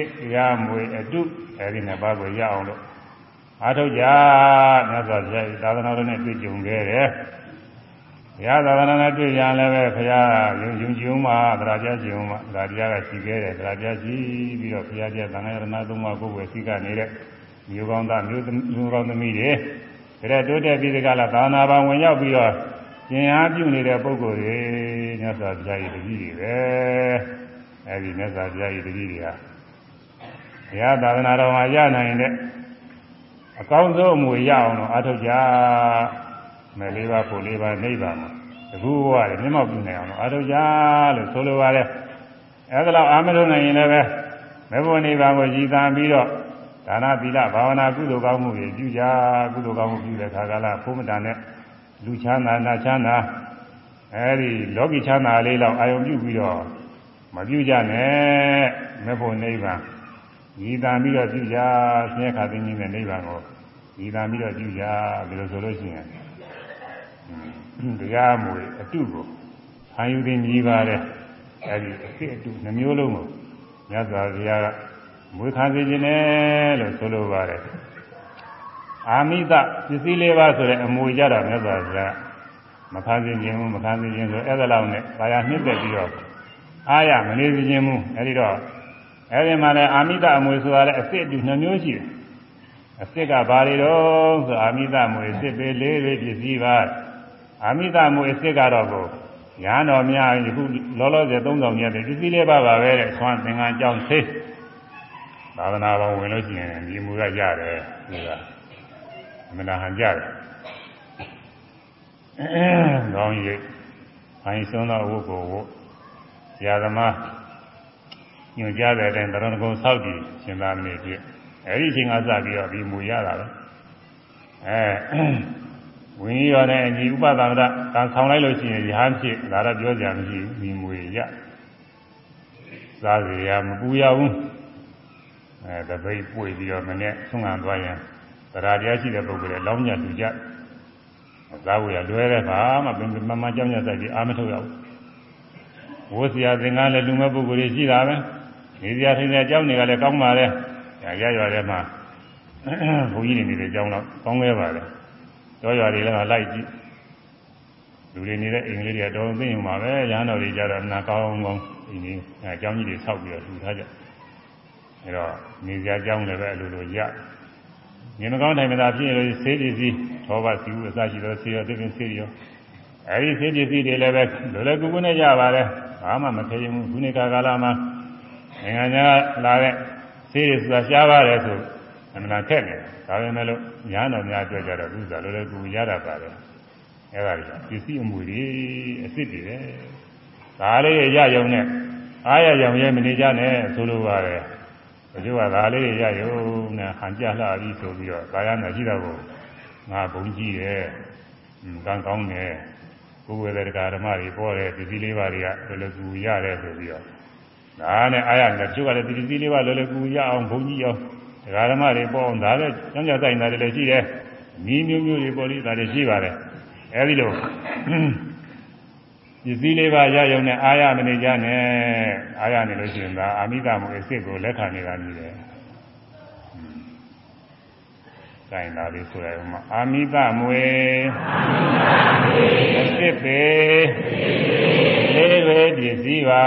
စ်စ်တရားမွေအတုအဲဒီနှစ်ပါးကိုရအောင်လို့အားထုတ်ကြမြတ်စွာဘုရားသာသနာတော်နဲ့တွေ့ကြုံခဲ့တယ်ဘုရားသာသနာနဲ့တွေ့ကြလည်းပဲဘုရားယုံယုံကြည်မှသရပြကြည်မှသရပြကရှိခဲ့တယ်သရပြရှိပြီးတော့ဘုရားပြသံဃာရဏသုံးပါးကိုယ်ဝယ်ရှိနေတဲ့မျိုးကောင်းသားမျိုးမျိုးကောင်းသမီးတွေဒါတိုးတက်ပြီးဒီကလာသာနာပါဝင်ရောက်ပြီးတော့ကျင်အားပြုနေတဲ့ပုဂ္ဂိုလ်တွေမြတ်စွာဘုရားရဲ့တပည့်တွေပဲအဲဒီမြတ်စွာဘုရားရဲ့တပည့်တွေဟာ ဘုရားသာသနာတော်မှာရနိုင်တဲ့အကောင်းဆုံးအမွေရအောင်လို့အားထုတ်ကြမယ်လေးပါဖို့လေးပါနိဗ္ဗာန်မှာတကူဘဝတွေမျက်မှောက်ပြုနိုင်အောင်လို့အားထုတ်ကြလို့ဆိုလိုပါတယ်အဲဒါတော့အာမလို့နိုင်ရင်လည်းပဲမေဖို့နိဗ္ဗာန်ကိုရည်တန်ပြီးတော့ဒါနသီလဘာဝနာကုသိုလ်ကောင်းမှုတွေပြုကြကုသိုလ်ကောင်းမှုပြုတဲ့ခါကလာဘုမတန်နဲ့လူချမ်းသာနာချမ်းသာအဲဒီလောကီချမ်းသာလေးလောက်အာယုံပြုပြီးတော့မပြုကြနဲ့မေဖို့နိဗ္ဗာန် ရည်တန်ပြီးတော့ပြုကြဆင်းရဲခါသိင်းကြီးနဲ့နိဗ္ဗာန်ကိုရည်တန်ပြီးတော့ပြုကြဘယ်လိုဆိုလို့ရှိရင်တရားမူအတုကိုခံယူသိမြည်ပါတယ်အဲဒီအဖြစ်အတုနှမျိုးလုံးကိုမြတ်စွာဘုရားကမွေးခံစေခြင်းနဲ့လို့ဆိုလိုပါတယ်အာမိတပစ္စည်းလေးပါဆိုတဲ့အမူကြတာမြတ်စွာဘုရားမခံစေခြင်းဘူးမခံစေခြင်းဆိုအဲ့ဒါလောက်နဲ့ဘာယာနှစ်သက်ပြီးတော့အားရမနေစေခြင်းဘူးအဲဒီတော့ အဲဒီမှာလည်းအာမိတအမွေဆိုတာလည်းအစစ်အတူနှမျိုးရှိတယ်အစစ်ကဘာတွေတော့ဆိုအာမိတမွေစစ်ပေလေးလေးပစ္စည်းပါအာမိတမွေစစ်ကတော့ကိုညာတော်များယခုလောလောဆယ်သုံးဆောင်မြတ်တဲ့ပစ္စည်းလေးပါပါပဲတဲ့ဆွမ်းသင်္ကန်းကြောင်းသေးသာသနာပေါင်းဝင်လို့ရှိရင်ဒီမူကရတယ်ဒီကအမနာဟန်ကြတယ်ကောင်းရိပ်ခိုင်းဆုံးသောဝုတ်ကိုဝုတ်ရာသမား ညွှန်ကြားတဲ့အတိုင်းတရဏဂုံဆောက်ကြည့်ရှင်သာမဏေပြည့်အဲဒီအချိန်ကစပြီးတော့ဒီမူရတာပဲအဲဝိနည်းရောနဲ့အညီဥပဒနာကံဆောင်လိုက်လို့ရှိရင်ရဟန်းဖြစ်ဒါတော့ပြောကြမရှိဘူးဒီမူရစားရရမပူရဘူးအဲတပိတ်ပွေပြီးတော့မနေ့ဆုံးခံသွားရင်တရားတရားရှိတဲ့ပုဂ္ဂိုလ်တွေလောင်းညလူကြသားဝေရလွဲတဲ့ခါမှပင်မမကြောင်းညဆိုင်ပြီးအာမထုတ်ရဘူးဝိုးစရာသင်္ကန်းလည်းလူမဲ့ပုဂ္ဂိုလ်တွေရှိတာပဲ နေစရာထိုင်စရာကြောင်းတွေကလည်းကောင်းပါလေရရွာထဲမှာဘုန်းကြီးတွေနေတဲ့ကြောင်းတော့ကောင်းခဲ့ပါလေတောရွာတွေလည်းလိုက်ကြည့်လူတွေနေတဲ့အိမ်လေးတွေတော့သိရင်ပါပဲရဟန်းတော်တွေကြတော့နာကောင်းကောင်းအိမ်ကြီးအဲကြောင်းကြီးတွေဆောက်ပြီးတော့ထူထားကြအဲတော့နေစရာကြောင်းလည်းပဲအလိုလိုရငင်မကောင်းတိုင်းမသာဖြစ်လို့ဆေးပစ္စည်းထောပါစီဦးအစရှိတော့ဆေးရောတပင်ဆေးရောအဲဒီဆေးပစ္စည်းတွေလည်းပဲလိုလည်းကူကူနဲ့ရပါတယ်ဘာမှမခဲရင်ဘူးခုနေကာကာလမှာ နိုင်ငံခြားလာတဲ့ဆေးတွေဆိုတာရှားပါတယ်ဆိုအမှန်ထက်နေဒါပေမဲ့လို့ညာတော်များအတွက်ကြတော့သူစားလိုလည်းကူရတာပါတယ်အဲဒါကြီးပစ္စည်းအမွေတွေအစ်စ်တွေပဲဒါလေးရရုံနဲ့အားရရောင်ရဲမနေကြနဲ့ဆိုလိုပါတယ်ဘုရားကဒါလေးရရုံနဲ့ဟန်ကြလှပြီးဆိုပြီးတော့ကာယနာရှိတော့ကိုငါဘုံကြည့်တယ်ကံကောင်းတယ်ကိုယ်ဝေတဲ့ဓမ္မတွေပေါ်တဲ့ဒီစည်းလေးပါးတွေကလောလောကူရတယ်ဆိုပြီးတော့ ဒါနဲ့အားရနဲ့ကျုပ်ကလည်းဒီစည်းလေးပါးလောလောကူရအောင်ဘုံကြည့်အောင်ဓမ္မတွေပေါ်အောင်ဒါလည်းကျောင်းကျောင်းဆိုင်တာတွေလည်းရှိတယ်နီးမျိုးမျိုးတွေပေါ်လိဒါတွေရှိပါတယ်အဲဒီလိုပစ္စည်းလေးပါးရရုံနဲ့အာရမနေကြနဲ့အာရနေလို့ရှိရင်ဒါအာမိတမွေစစ်ကိုလက်ခံနေတာမျိုးတယ်။ကိုင်လာပြီဆိုရအောင်အာမိသမွေစစ်ပေလေးပဲပစ္စည်းပါ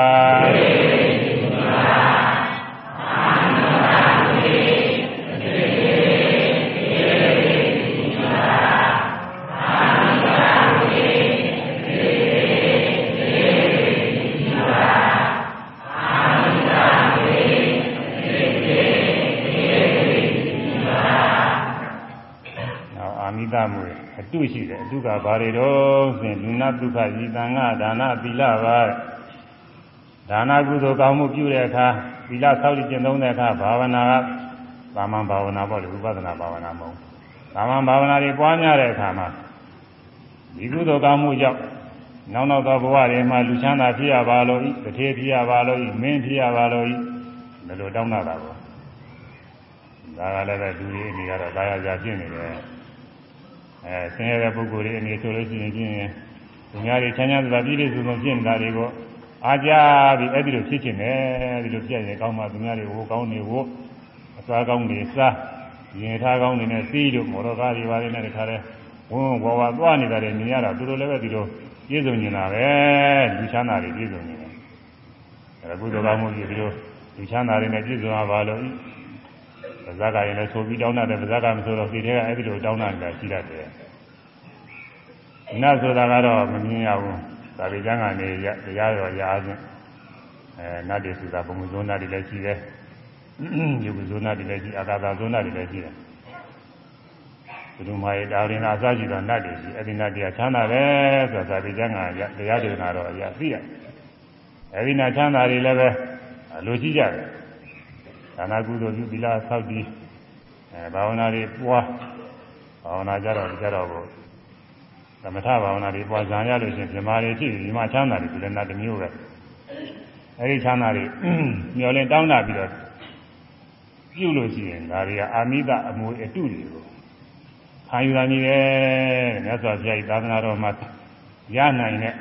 အတုရှိတယ်အတုကဘာတွေတော့ဆိုရင်လူနာဒုက္ခဤတန်ခဒါနသီလပါဒါနကုသိုလ်ကောင်းမှုပြုတဲ့အခါသီလဆောက်တည်ကျင့်သုံးတဲ့အခါဘာဝနာကသာမန်ဘာဝနာပေါ့လေဥပဒနာဘာဝနာမဟုတ်သာမန်ဘာဝနာတွေပွားများတဲ့အခါမှာဒီကုသိုလ်ကောင်းမှုကြောင့်နောက်နောက်သောဘဝတွေမှာလူချမ်းသာဖြစ်ရပါလို့ဤတထေဖြစ်ရပါလို့ဤမင်းဖြစ်ရပါလို့ဤဘယ်လိုတောင်းတာပါဘောဒါကလည်းပဲလူတွေအနေကတော့ကာယကြာဖြစ်နေတယ် အဲဆင်းရဲတဲ့ပုဂ္ဂိုလ်တွေအနေဆိုလို့ရှိရင်ချင်းသူများတွေချမ်းချမ်းသာသာပြည့်ပြည့်စုံစုံဖြစ်နေတာတွေကိုအားကြပြီးအဲ့ဒီလိုဖြစ်ချင်တယ်ဒီလိုပြည့်ရင်ကောင်းမှသူများတွေဟိုကောင်းနေဟိုအစားကောင်းနေစားရင်ထားကောင်းနေနဲ့စီးတို့မော်တော်ကားတွေပါတယ်နဲ့တခါတည်းဝန်းဝါဝါသွားနေတာတွေမြင်ရတာသူတို့လည်းပဲဒီလိုပြည့်စုံနေတာပဲလူချမ်းသာတွေပြည့်စုံနေတယ်အဲကုသိုလ်ကောင်းမှုကြီးဒီလိုလူချမ်းသာတွေနဲ့ပြည့်စုံပါလို့ ပါဇာကရင်လည်းဆိုပြီးတောင်းတာတယ်ပါဇာကမဆိုတော့ဒီထဲကအဲ့ဒီလိုတောင်းတာလည်းရှိတတ်တယ်နတ်ဆိုတာကတော့မမြင်ရဘူးသာဝေကျမ်းကနေတရားတော်ရာချင်းအဲနတ်တွေဆိုတာဘုံဇုံနာတွေလည်းရှိတယ်ယုတ်ဇုံနာတွေလည်းရှိအာကာသဇုံနာတွေလည်းရှိတယ်ဘုရုမာယေတာရင်အစရှိသောနတ်တွေရှိအဲ့ဒီနတ်တရားချမ်းသာတယ်ဆိုတာသာဝေကျမ်းကတရားဒေသနာတော်အရာသိရအဲ့ဒီနတ်ချမ်းသာတွေလည်းပဲလိုရှိကြတယ် ဒါနာကုသိုလ်ပြုသီလဆောက်တည်အဲဘာဝနာတွေပွားဘာဝနာကြတော့ကြတော့ကိုသမထဘာဝနာတွေပွားဇာရလို့ရှိရင်ဓမ္မတွေဖြစ်ပြီးဓမ္မချမ်းသာတွေဒီလည်းနာတစ်မျိုးပဲအဲဒီချမ်းသာတွေမျောလင်းတောင်းတာပြီးတော့ပြုလို့ရှိရင်ဒါတွေကအာမိတအမွေအတုတွေကိုခံယူနိုင်တယ်မြတ်စွာဘုရားဤသာသနာတော်မှာရနိုင်တဲ့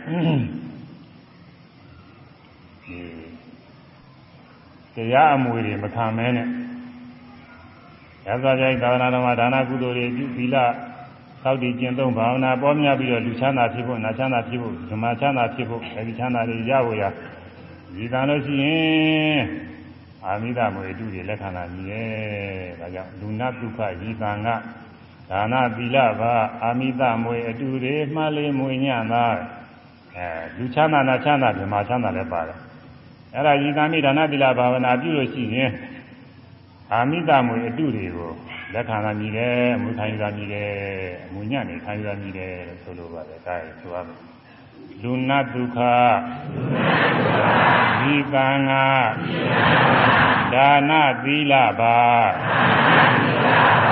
တရားအမွေတွေမခံမဲနဲ့ရသော်ကြိုက်သာသနာတော်မှာဒါနကုသိုလ်တွေပြုသီလသောက်တည်ကျင့်သုံးဘာဝနာပေါ်များပြီးတော့လူချမ်းသာဖြစ်ဖို့နာချမ်းသာဖြစ်ဖို့ဓမ္မချမ်းသာဖြစ်ဖို့အဲဒီချမ်းသာတွေရဖို့ရဒီတန်လို့ရှိရင်အာမိဒမွေတုတွေလက်ခံလာမြည်ရဲ့ဒါကြောင့်လူနာဒုက္ခဤတန်ကဒါနသီလပါအာမိဒမွေအတူတွေမှလေးမွေညံ့သာအဲလူချမ်းသာနာချမ်းသာဓမ္မချမ်းသာလည်းပါတယ် အဲ့ဒါဤသမိဒါနသီလဘာဝနာပြုလို့ရှိရင်အာမိတမွေအတုတွေကိုလက်ခံလာမြည်တယ်အမှုထိုင်လာမြည်တယ်အမှုညံ့နေထိုင်လာမြည်တယ်လို့ဆိုလိုပါတယ်ဒါရယ်ဆိုရမယ်လူနာဒုက္ခဒီကံငါဒါနသီလပါ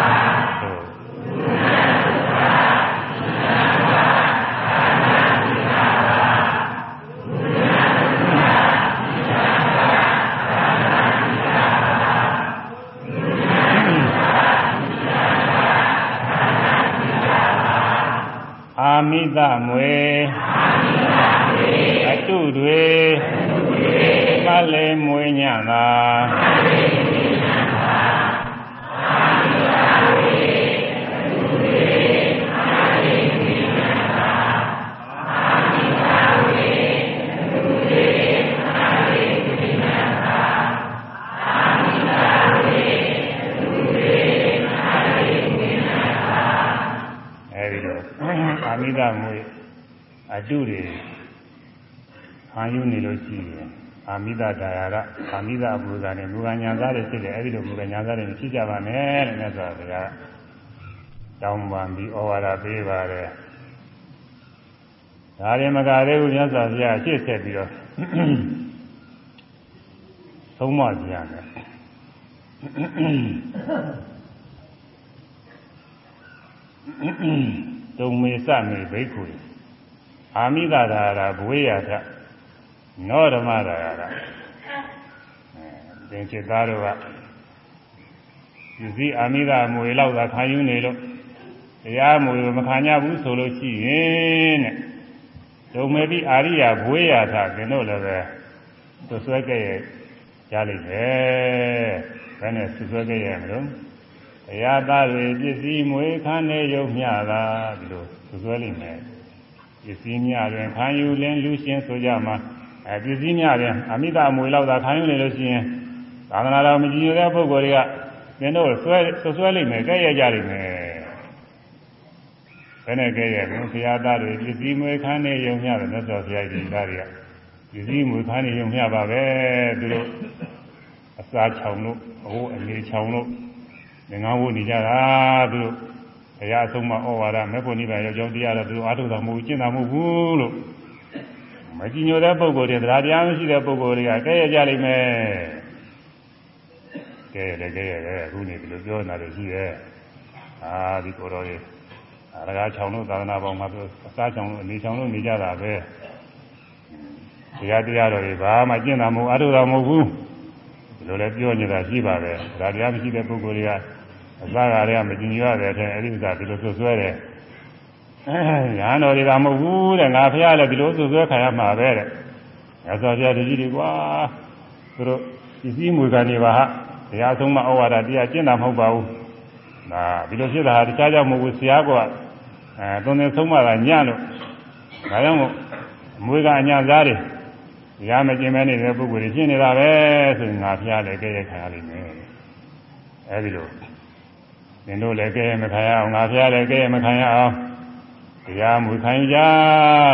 အာ မိသမွေအတုတွေမလဲမွေညသာ မိဒမွေအတုတွေခံယူနေလို့ရှိရင်အာမိဒဒါယာကအာမိဒအပုဇာနဲ့မူကညာသားတွေဖြစ်တယ်အဲ့ဒီလိုမူကညာသားတွေဖြစ်ကြပါနဲ့တဲ့မြတ်စွာဘုရားတောင်းပန်ပြီးဩဝါဒပေးပါတယ်ဒါရင်မကသေးဘူးမြတ်စွာဘုရားရှေ့ဆက်ပြီးတော့သုံးမပြန်တယ် တုံမေစမေဘိက္ခုအာမိသာရာရာဘဝေယထနောဓမ္မရာရာသင်္ချစ်သားတို့ကယူစည်းအာမိသာမွေလောက်သာခံယူနေလို့တရားမွေမခံကြဘူးဆိုလို့ရှိရင်တဲ့ဒုံမေတိအာရိယာဘွေးရတာသင်တို့လည်းပဲသွဆွဲခဲ့ရရလိမ့်မယ်ဘယ်နဲ့သွဆွဲခဲ့ရမလို့ တရားသားတွေပစ္စည်းမွေခံနေရုံမျှတာဒီလိုသွဆွဲလိမ့်မယ်ပစ္စည်းမျှတွင်ခံယူလင်းလူရှင်ဆိုကြမှာအဲပစ္စည်းမျှတွင်အမိတာမွေလောက်သာခံယူနေလို့ရှိရင်သာသနာတော်မကြည်ညိုတဲ့ပုဂ္ဂိုလ်တွေကသင်တို့ဆွဲဆွဲလိမ့်မယ်ကြဲ့ရကြလိမ့်မယ်ဘယ်နဲ့ကြဲ့ရလဲဘုရားသားတွေပစ္စည်းမွေခံနေရုံမျှတယ်မြတ်စွာဘုရားကြီးသားတွေကပစ္စည်းမွေခံနေရုံမျှပါပဲသူတို့အစာချောင်လို့အဟိုအနေချောင်လို့ ငငါးဝနေကြတာသူတို့ဘုရားအဆုံးမဩဝါဒမေဖို့နိဗ္ဗာန်ရောက်ကြောင်းတရားတော့သူတို့အားထုတ်တာမဟုတ်ကျင့်တာမဟုတ်ဘူးလို့မကြည်ညိုတဲ့ပုဂ္ဂိုလ်တွေတရားတရားမရှိတဲ့ပုဂ္ဂိုလ်တွေကကြဲ့ရကြလိမ့်မယ်ကဲရတယ်ကဲရတယ်အခုနေဒီလိုပြောနေတာလို့ရှိရဲ့အာဒီကိုယ်တော်ကြီးအရကားချောင်းလို့သာသနာပေါင်းမှာသူအစားချောင်းလို့အနေချောင်းလို့နေကြတာပဲတရားတရားတော်ကြီးဘာမှကျင့်တာမဟုတ်အထုတာမဟုတ်ဘူးဒီလိုလည်းပြောနေတာရှိပါပဲဒါတရားမရှိတဲ့ပုဂ္ဂိုလ်တွေက အစားကားတွေကမကျင်ရတဲ့အထက်အဲ့ဒီဥစ္စာဒီလိုဆွဆွဲတယ်အဲညာတော်တွေကမဟုတ်ဘူးတဲ့ငါဖះလည်းဒီလိုဆွဆွဲခံရမှာပဲတဲ့ငါဆိုပြတကြီးတွေကွာသူတို့ပစ္စည်းမွေကနေပါဟာတရားဆုံးမဩဝါဒတရားကျင့်တာမဟုတ်ပါဘူးဒါဒီလိုဖြစ်တာဟာတခြားကြောင့်မဟုတ်ဘူးဆရာကအဲသွန်သင်ဆုံးမတာညံ့လို့ဒါကြောင့်မို့အမွေကအညာသားတွေတရားမကျင်မဲနေတဲ့ပုဂ္ဂိုလ်တွေရှင်းနေတာပဲဆိုရင်ငါဖျားလည်းကြဲရခံရလိမ့်မယ်အဲဒီလို သင်တို့လည်းကြဲရမခံရအောင်ငါဖျားလည်းကြဲရမခံရအောင်တရားမူခံကြ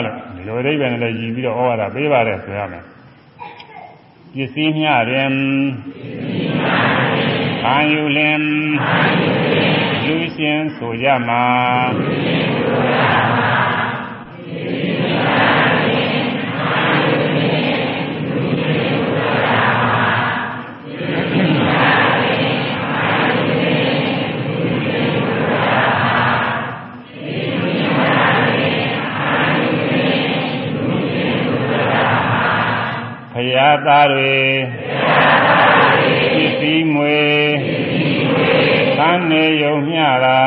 လို့ဒီလိုအိဗယ်နဲ့လည်းရည်ပြီးတော့ဩဝါဒပေးပါတယ်ဆိုရမယ်ပစ္စည်းမျှတွင်ခံယူလင်လူရှင်ဆိုကြမှာ ရာသားတွေပစ္စည်းမွေသံနေယုံမျှတာ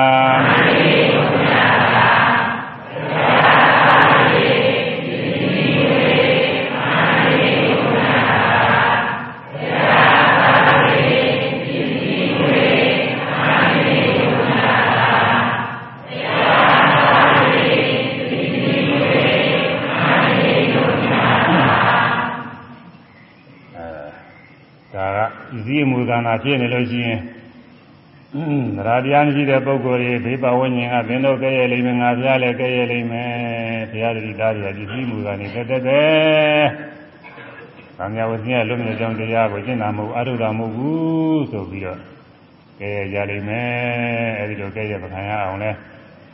စ္စည်းမူကံတာဖြစ်နေလို့ရှိရင်သရတရားမရှိတဲ့ပုဂ္ဂိုလ်တွေဘေးပဝန်းကျင်ကဘင်းတို့ကဲ့ရဲ့လိမ့်မယ်ငါဖျားလည်းကဲ့ရဲ့လိမ့်မယ်ဘုရားတတိသားတွေကပစ္စည်းမူကံနေတက်တက်ပဲ။ဗာမြဝစီကလွတ်မြေကြောင်းတရားကိုကျင့်တာမဟုတ်အထုတာမဟုတ်ဘူးဆိုပြီးတော့ကဲ့ရဲ့ကြလိမ့်မယ်အဲဒီလိုကဲ့ရဲ့ပခံရအောင်လဲ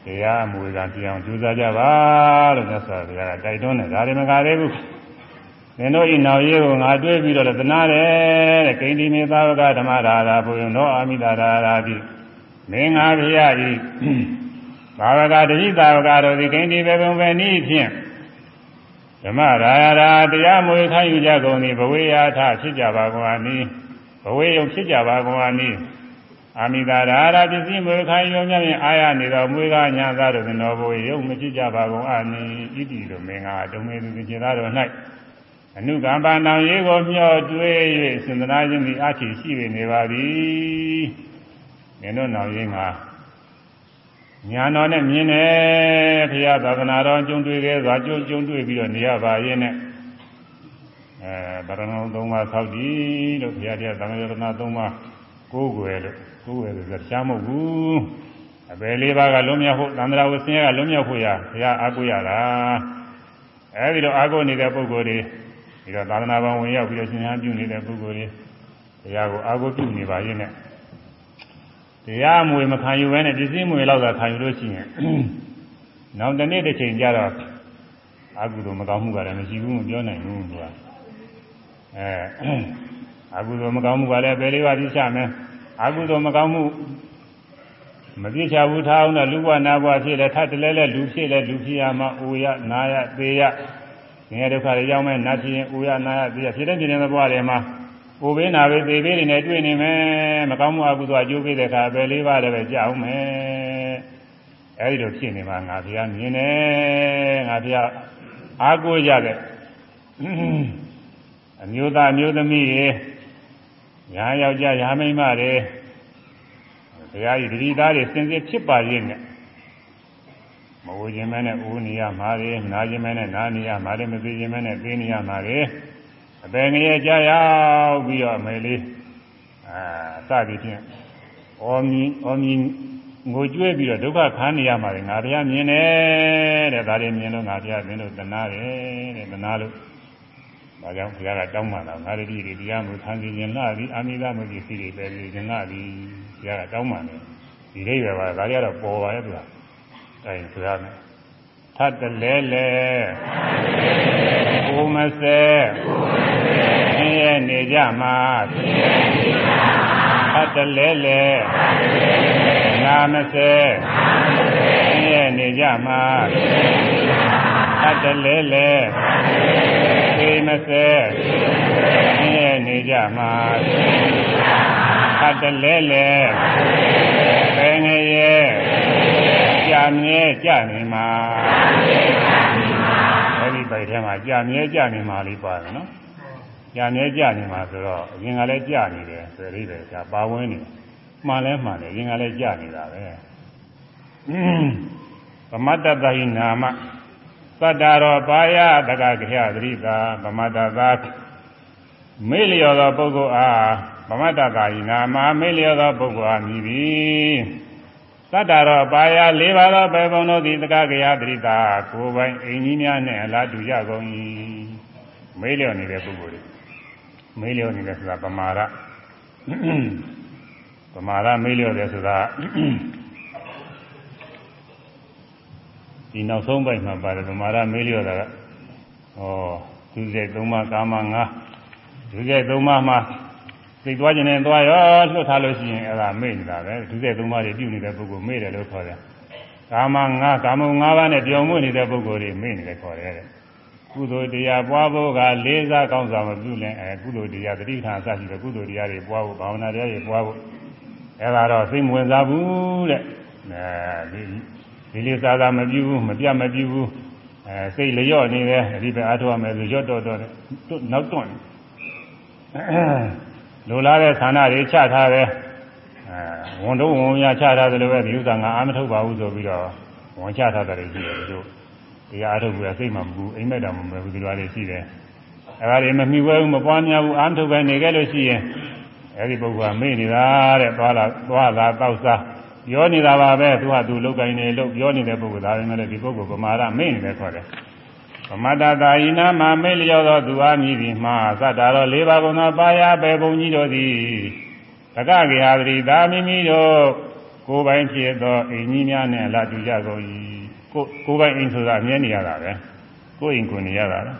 တရားအမူကံပြအောင်ကြိုးစားကြပါလို့မြတ်စွာဘုရားကတိုက်တွန်းတယ်ဒါတွေမကသေးဘူး။ သင်တို့ဤနောက်ရေးကိုငါတွေးပြီးတော့လည်းသနာတယ်တဲ့ကိန္တိမေသာဝကဓမ္မရာရာဘုရင်တော်အာမိတာရာရာတိမင်းငါဖရာဤသာဝကတတိသာဝကတို့သည်ကိန္တိဘေဘုံပဲနည်းဖြင့်ဓမ္မရာရာတရားမွေခံယူကြကုန်သည်ဘဝေယာထဖြစ်ကြပါကုန်အနည်းဘဝေယုံဖြစ်ကြပါကုန်အနည်းအာမိတာရာရာပစ္စည်းမွေခံယူမြင်အာရနေတော်မွေကညာသားတို့သည်တော်ဘဝေယုံမဖြစ်ကြပါကုန်အနည်းဣတိတို့မင်္ဂါတုံမေသူသင်္သားတို့၌ အနုကမ္ပနာရေးကိုမျှော်တွေး၍စင်္ဒနာခြင်းသည်အချီရှိနေပါသည်။မင်းတို့နောင်ရင်းကညာတော်နဲ့မြင်တယ်ဘုရားသာသနာတော်ကျုံတွေ့ခဲ့စွာကျုံကျုံတွေ့ပြီးတော့နေရပါရဲ့နဲ့အဲဗရဏုံသုံးပါးဆောက်တည်လို့ဘုရားတရားသံဃာရတနာသုံးပါးကိုးကွယ်လို့ကိုးကွယ်လို့ဆိုရှားမဟုတ်ဘူး။အပယ်လေးပါးကလွန်မြောက်ဖို့သန္တရာဝဆင်းရဲကလွန်မြောက်ဖို့ရဘုရားအားကိုးရတာ။အဲဒီလိုအားကိုးနေတဲ့ပုဂ္ဂိုလ်တွေ ပြီးတော့သာသနာ့ဘောင်ဝင်ရောက်ပြီးတော့ရှင်ဟန်ပြုနေတဲ့ပုဂ္ဂိုလ်တွေတရားကိုအာကိုပြုနေပါရဲ့နဲ့တရားအမွေမခံယူဘဲနဲ့ပစ္စည်းမွေလောက်သာခံယူလို့ရှိရင်နောက်တစ်နေ့တစ်ချိန်ကျတော့အကုသိုလ်မကောင်းမှုကလည်းမရှိဘူးမပြောနိုင်ဘူးသူကအဲအကုသိုလ်မကောင်းမှုကလည်းပယ်လေးပါးပြချမယ်အကုသိုလ်မကောင်းမှုမပြစ်ချဘူးထားအောင်တော့လူဘဝနာဘဝဖြစ်လဲထပ်တလဲလဲလူဖြစ်လဲလူဖြစ်ရမှာအိုရနာရသေရ ငယ်ဒုက္ခတွေရောက်မဲ့နတ်ဖြစ်ရင်အိုရနာရသေရဖြစ်တဲ့ဖြစ်တဲ့ဘဝတွေမှာအိုဘေးနာဘေးသေဘေးတွေနဲ့တွေ့နေမယ်မကောင်းမှုအကုသိုလ်အကျိုးပေးတဲ့အခါပဲလေးပါးလည်းပဲကြောက်အောင်မယ်အဲဒီလိုဖြစ်နေမှာငါဘုရားမြင်တယ်ငါဘုရားအားကိုးရတဲ့အမျိုးသားမျိုးသမီးတွေညာယောက်ျားညာမိန်းမတွေဘုရားကြီးတတိသားတွေစင်စစ်ဖြစ်ပါရဲ့နဲ့ မဝခြင်းမဲနဲ့ဦးနေရမှာတွေနာခြင်းမဲနဲ့နာနေရမှာတွေမသိခြင်းမဲနဲ့သိနေရမှာတွေအပင်ငရဲ့ကြာရောက်ပြီးတော့မယ်လေးအာစသည်ဖြင့်အောမီအောမီငိုကြွေးပြီးတော့ဒုက္ခခံနေရမှာတွေငါဘုရားမြင်တယ်တဲ့ဒါတွေမြင်လို့ငါဘုရားသင်တို့တနာတယ်တဲ့တနာလို့ဒါကြောင့်ဘုရားကတောင်းပန်တာငါတို့ဒီတရားမှုခံစီခြင်းလာပြီးအာမိသမုဒ္ဒိစီတွေပဲခြင်းလာပြီးဘုရားကတောင်းပန်တယ်ဒီလေးပဲပါဒါကြတော့ပေါ်ပါရဲ့သူက အဲဆိုရမယ်ထပ်တလဲလဲကိုမစဲဆင်းရဲနေကြမှာထပ်တလဲလဲနာမစဲဆင်းရဲနေကြမှာထပ်တလဲလဲသေမစဲဆင်းရဲနေကြမှာထပ်တလဲလဲဘယ်ငရဲ့ ကြာမြဲကြာနေမှာအဲ့ဒီပိုက်ထဲမှာကြာမြဲကြာနေမှာလေးပါတယ်နော်ကြာမြဲကြာနေမှာဆိုတော့အရင်ကလည်းကြာနေတယ်ဆိုရည်တယ်ကြာပါဝင်နေမှန်လဲမှန်တယ်အရင်ကလည်းကြာနေတာပဲဗမတ္တတဟိနာမသတ္တရောပါယတကခေယသတိတာဗမတ္တသာမေလျော်သောပုဂ္ဂိုလ်အားဗမတ္တသာဟိနာမမေလျော်သောပုဂ္ဂိုလ်အားမြည်သည် သတ္တရောပါယ၄ပါးသောပေပုံတို့သည်တက္ကကရာတရိတာကိုယ်ပိုင်အိမ်ကြီးများနဲ့အလားတူကြကုန်၏မေးလျော်နေတဲ့ပုဂ္ဂိုလ်တွေမေးလျော်နေတယ်ဆိုတာပမာရပမာရမေးလျော်တယ်ဆိုတာဒီနောက်ဆုံးပိုင်းမှာပါတယ်ပမာရမေးလျော်တာကဩဒုစရိုက်၃ပါးကာမ၅ဒုစရိုက်၃ပါးမှာ သိသွားခြင်းနဲ့သွားရောလွတ်ထားလို့ရှိရင်အဲ့ဒါမေ့နေတာပဲဒုစရိုက်သုံးပါးတွေပြုနေတဲ့ပုဂ္ဂိုလ်မေ့တယ်လို့ခေါ်တယ်ကာမငါကာမငါးပါးနဲ့ပြောင်းမွေ့နေတဲ့ပုဂ္ဂိုလ်တွေမေ့နေတယ်ခေါ်တယ်ကုသိုလ်တရားပွားဖို့ကလေးစားကောင်းစွာမပြုလင်အဲကုသိုလ်တရားတတိထာအစရှိတဲ့ကုသိုလ်တရားတွေပွားဖို့ဘာဝနာတရားတွေပွားဖို့အဲ့ဒါတော့စိတ်မဝင်စားဘူးတဲ့အဲဒီဒီလေးစားစားမပြုဘူးမပြတ်မပြုဘူးအဲစိတ်လျော့နေတယ်အဒီပဲအားထုတ်ရမယ်ဆိုရော့တော့တော့နောက်တွန့် လိုလားတဲ့ဌာနတွေချထားတယ်အဲဝန်တော့ဝန်ရချထားတယ်လို့ပဲဒီဥစ္စာငါအာမထုတ်ပါဘူးဆိုပြီးတော့ဝန်ချထားတယ်ရှိတယ်တို့တရားအထုတ်ပြီးစိတ်မှမကူအိမ်မက်တော်မမဘူးဒီလိုလေးရှိတယ်အဲဒါတွေမမြှဝဲဘူးမပွားများဘူးအာမထုတ်ပဲနေခဲ့လို့ရှိရင်အဲဒီပုဂ္ဂိုလ်ကမေ့နေတာတဲ့သွားလာသွားလာတောက်စားပြောနေတာပါပဲသူကသူလောက်ကင်နေလို့ပြောနေတဲ့ပုဂ္ဂိုလ်ဒါပဲလေဒီပုဂ္ဂိုလ်ဗမာရမေ့နေတယ်ခေါ်တယ် မတ္တသာယိနာမမေလျောသောသူအားမြည်သည်မှာသတ္တရော၄ပါးကုန်သောပါရပေဘုံကြီးတို့သည်တက္ကဂေဟာတိသာမိမိတို့ကိုယ်ပိုင်ဖြစ်သောအိမ်ကြီးများနဲ့လာတူကြကုန်၏ကိုကိုယ်ပိုင်အိမ်ဆိုတာအမြဲနေရတာပဲကိုယ်အိမ်ကိုနေရတာလေ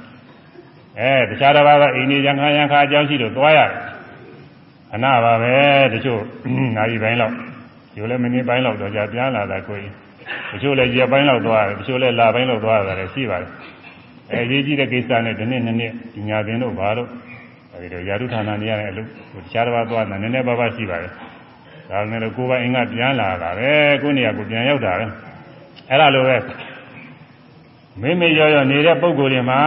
အဲတခြားတစ်ပါးကအိမ်နေရံခါရံခါအကြောင်းရှိလို့သွားရတယ်ခဏပါပဲတချို့နာရီပိုင်းလောက်ဒီလိုလည်းမိနစ်ပိုင်းလောက်တော့ကြာပြန်လာတာကိုယ်တချို့လည်းရက်ပိုင်းလောက်သွားတယ်တချို့လည်းလပိုင်းလောက်သွားတယ်ရှိပါတယ် အဲရေးကြည့်တဲ့ကိစ္စနဲ့ဒီနေ့နှစ်နှစ်ဒီညာပင်တို့ဘာလို့အဲဒီတော့ယာတုဌာနနေရတဲ့အလုပ်တခြားတစ်ပါးသွားတာနည်းနည်းပါးပါးရှိပါတယ်ဒါပေမဲ့လို့ကိုယ်ပိုင်အင်္ဂပြန်လာတာပဲကိုယ်နေရာကိုပြန်ရောက်တာပဲအဲ့ဒါလိုပဲမိမိရောရောနေတဲ့ပုံကိုယ်တွေမှာ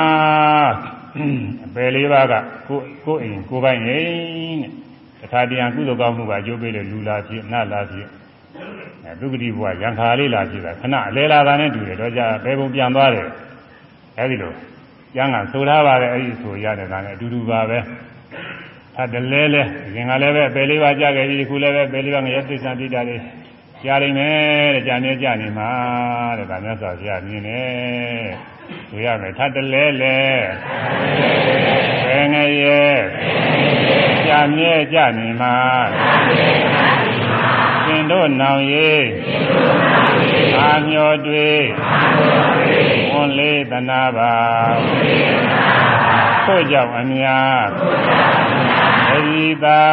အပယ်လေးပါးကကိုကိုယ်အိမ်ကိုယ်ပိုင်အိမ်တဲ့တခါတည်းကုသိုလ်ကောင်းမှုကအကျိုးပေးလို့လူလာဖြစ်နတ်လာဖြစ်အဲဒုက္ခတိဘုရားရံခါလေးလာဖြစ်တာခဏအလဲလာတာနဲ့တူတယ်တော့ကြာဘယ်ပုံပြန်သွားတယ် အဲဒီလိုကျမ်းကဆိုထားပါတယ်အဲဒီဆိုရတယ်ဒါနဲ့အတူတူပါပဲထပ်တလဲလဲရင်ကလည်းပဲပယ်လေးပါးကြခဲ့ပြီခုလည်းပဲပယ်လေးပါးငရဲသိစ္စာတိတာလေးကြားနိုင်မယ်တဲ့ကြာနေကြနေမှာတဲ့ဒါမျိုးဆိုဆရာမြင်နေဆိုရမယ်ထပ်တလဲလဲဘယ်ငရဲကြာမြဲကြနေမှာသင်တို့နောင်ရေးအာမျောတွေ ဝန်လေးတနာပါထို့ကြောင့်အများသတိသာ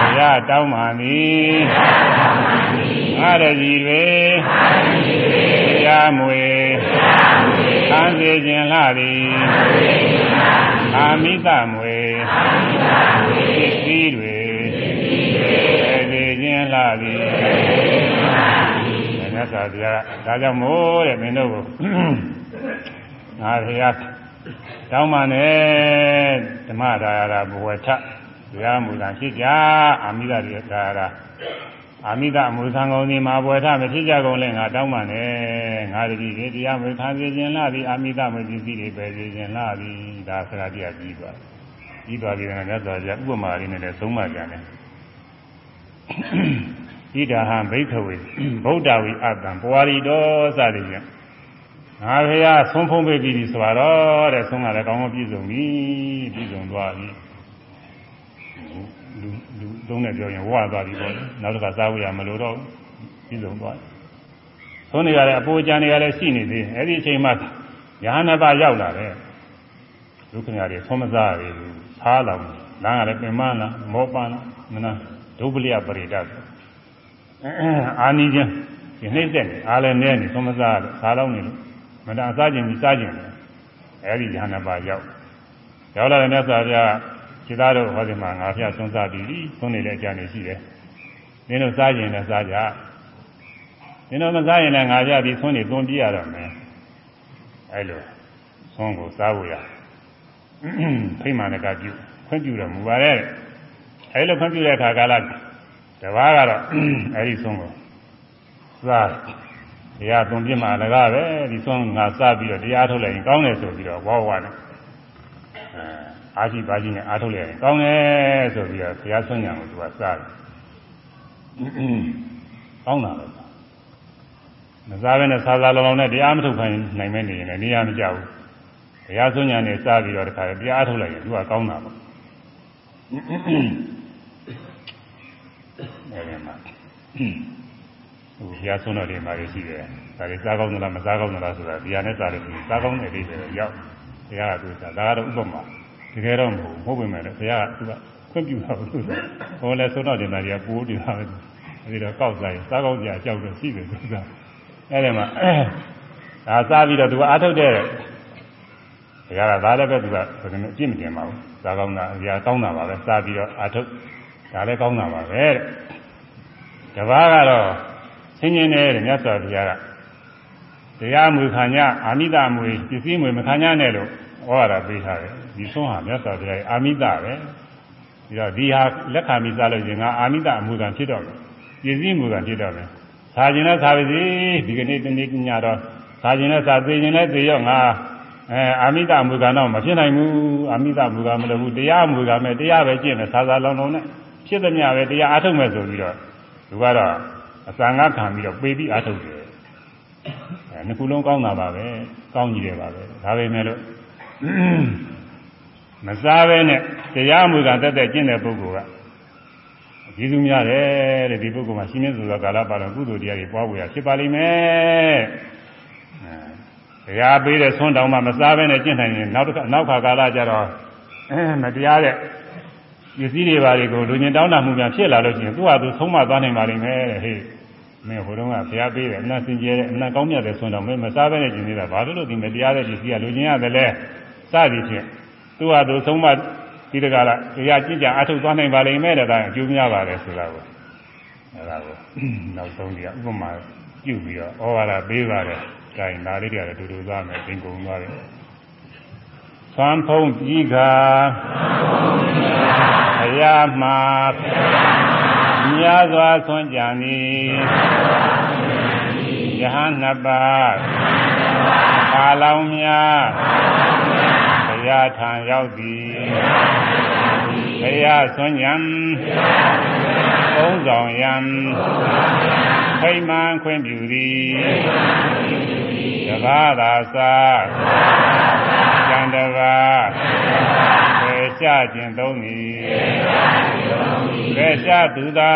ဘုရားတောင်းပါသည်ငါရည်တွေတရားမွေခံစေခြင်းလှသည်အာမိသမွေသီးတွေစေခြင်းလှသည် မြတ်စွာဘုရားဒါကြောင့်မို့တဲ့မင်းတို့ကိုငါဘုရားတောင်းပါနဲ့ဓမ္မဒါရဘဝထတရားမူတာဖြစ်ကြအာမိဒရိဒါရအာမိဒအမှုသံကုန်ဒီမှာဘဝထမဖြစ်ကြကုန်လဲငါတောင်းပါနဲ့ငါတတိတွေတရားမူခံစေခြင်းလားဒီအာမိဒမူပစ္စည်းတွေပဲစေခြင်းလားဒီဒါစကားတရားပြီးသွားပြီးသွားပြီးတော့မြတ်စွာဘုရားဥပမာလေးနဲ့လည်းသုံးပါကြတယ် ဣဒာဟံဘိခဝေဗုဒ္ဓဝိအတ္တံပွာရီတော်စသည်ဖြင့်ငါဖေဟာဆုံးဖုံးပေးပြီးဆိုတော့တဲ့ဆုံးကလည်းကောင်းကောင်းပြည့်စုံပြီပြည့်စုံသွားပြီလူလူသုံးနဲ့ပြောရင်ဝါသွားပြီပေါ့နောက်တစ်ခါစားဝရမလို့တော့ပြည့်စုံသွားဆုံးနေရတဲ့အပိုးကြံနေရလည်းရှိနေသေးအဲ့ဒီအချိန်မှာယဟနာပရောက်လာတယ်ဒုက္ခညာတွေဆုံးမစားရဘူးသားလောင်လမ်းကလည်းပင်မလားမောပန်းလားမနာဒုပလိယပရိဒတ် အာနိချင်းဒီနှိမ့်သက်နေအားလည်းနဲနေသုံးမစားလို့စားတော့နေလို့မတန်စားခြင်းပြီးစားခြင်းတယ်အဲဒီဉာဏ်နှစ်ပါးရောက်ရောက်လာတဲ့မြတ်စွာဘုရားခြေသားတို့ဟောဒီမှာငါဖျက်သုံးစားပြီးပြီသုံးနေတဲ့အကြံနေရှိတယ်နင်တို့စားခြင်းနဲ့စားကြနင်တို့မစားရင်လည်းငါဖျက်ပြီးသုံးနေသွန်းပြရတော့မယ်အဲလိုသုံးကိုစားဖို့ရဖိမှန်ကပြုခွင့်ပြုတော်မူပါရဲ့အဲလိုခွင့်ပြုတဲ့အခါကာလ တပါးကတော့အဲဒီဆုံးကိုစားတရားသွန်ပြမှာလည်းကားပဲဒီဆုံးငါစပြီးတော့တရားထုတ်လိုက်ရင်ကောင်းတယ်ဆိုပြီးတော့ဝါဝါနဲ့အဲအာရှိပါရှိနဲ့အားထုတ်လိုက်ရင်ကောင်းတယ်ဆိုပြီးတော့ဘုရားဆွမ်းညာကိုသူကစားတယ်ကောင်းတာပဲမစားဘဲနဲ့စားစားလောင်လောင်နဲ့တရားမထုတ်ခိုင်းနိုင်မဲနေရင်လည်းနေရာမကျဘူးဘုရားဆွမ်းညာနဲ့စားပြီးတော့တခါတရားထုတ်လိုက်ရင်သူကကောင်းတာပေါ့ အဲဒီမှာဟိုဘုရားဆုံးတော်တွေမှာရှိတယ်ဒါတွေစားကောင်းသလားမစားကောင်းသလားဆိုတာဒီဟာနဲ့စားလို့စားကောင်းတဲ့အိဗယ်ရောက်ဘုရားကသူစားဒါကတော့ဥပမာတကယ်တော့မဟုတ်ဟုတ်ပေမဲ့လည်းဘုရားကသူကခွင့်ပြုတာဘူးသူကဟောလဲဆုံးတော်တင်တာတွေကပိုးနေတာပဲအဲဒီတော့ကောက်စားရင်စားကောင်းကြအကြောက်တော့ရှိတယ်သူကအဲဒီမှာဒါစားပြီးတော့သူကအားထုတ်တဲ့ဘုရားကဒါလည်းပဲသူကဆိုရင်အပြစ်မတင်ပါဘူးစားကောင်းတာဘုရားကောင်းတာပါပဲစားပြီးတော့အားထုတ်ဒါလည်းကောင်းတာပါပဲတဲ့ တပားကတော့ဆင်းရဲတဲ့မြတ်စွာဘုရားကတရားမူခံ냐အာမိတမွေပစ္စည်းမွေမခံ냐နဲ့လို့ဟောရတာပေးထားတယ်ဒီဆုံးဟာမြတ်စွာဘုရားရဲ့အာမိတပဲပြီးတော့ဒီဟာလက်ခံပြီးစားလို့ရင်ငါအာမိတအမှုခံဖြစ်တော့မယ်ပစ္စည်းမူခံဖြစ်တော့မယ်စားခြင်းနဲ့စားပါစေဒီကနေ့တနေ့ညတော့စားခြင်းနဲ့စားသိခြင်းနဲ့သိရောငါအဲအာမိတမူခံတော့မဖြစ်နိုင်ဘူးအာမိတမူခံမလုပ်ဘူးတရားမူခံမဲ့တရားပဲကျင့်မယ်စားစားလောင်လောင်နဲ့ဖြစ်သမျှပဲတရားအားထုတ်မယ်ဆိုပြီးတော့ သူကတော့အစံငါခံပြီးတော့ပေပြီးအားထုတ်တယ်အဲနှစ်ခုလုံးကောင်းတာပါပဲကောင်းကြီးတယ်ပါပဲဒါပေမဲ့လို့မစားပဲနဲ့တရားမူကတက်တက်ကျင့်တဲ့ပုဂ္ဂိုလ်ကကျေးဇူးများတယ်တဲ့ဒီပုဂ္ဂိုလ်မှာရှင်မြတ်စွာကာလပါတော်ကုသိုလ်တရားတွေပွားဖို့ရဖြစ်ပါလိမ့်မယ်အဲတရားပေးတဲ့ဆွမ်းတောင်မှမစားပဲနဲ့ကျင့်နိုင်ရင်နောက်တစ်ခါနောက်ခါကာလကျတော့အဲမတရားတဲ့ ပစ္စည်းတွေပါတွေကိုလူညင်တောင်းတမှုများဖြစ်လာလို့ရှိရင်သူ့ဟာသူဆုံးမသွားနိုင်ပါလိမ့်မယ်တဲ့ဟေ့မင်းဟိုတုန်းကဘုရားပေးတယ်အနတ်စင်ကြဲတယ်အနတ်ကောင်းမြတ်တယ်ဆိုတော့မင်းမစားဘဲနဲ့ကျင်နေတာဘာလို့လို့ဒီမတရားတဲ့ပစ္စည်းကလူညင်ရတယ်လဲစသည်ဖြင့်သူ့ဟာသူဆုံးမဒီတကလားတရားကြည့်ကြအထုတ်သွားနိုင်ပါလိမ့်မယ်တဲ့ဒါအကျိုးများပါတယ်ဆိုတာကိုအဲဒါကိုနောက်ဆုံးကြီးဥပမာပြုပြီးတော့ဩဝါဒပေးပါတယ်။ဒါရင်ဒါလေးတွေကတူတူသွားမယ်သင်ကုန်သွားတယ်သံဖုံးကြီးကဘု ရားမှာမြားစွာဆွမ်းကြံသည်ယဟန်နှစ်ပါးပါလောင်များဘုရားထံရောက်သည်ဘုရားဆွမ်းကြံဘုံဆောင်ယံခိမ္မာခွင့်ပြုသည်တဘာသာသာကျန်တပါး ပေချခြင်းသုံးသည်ပေချသူသာ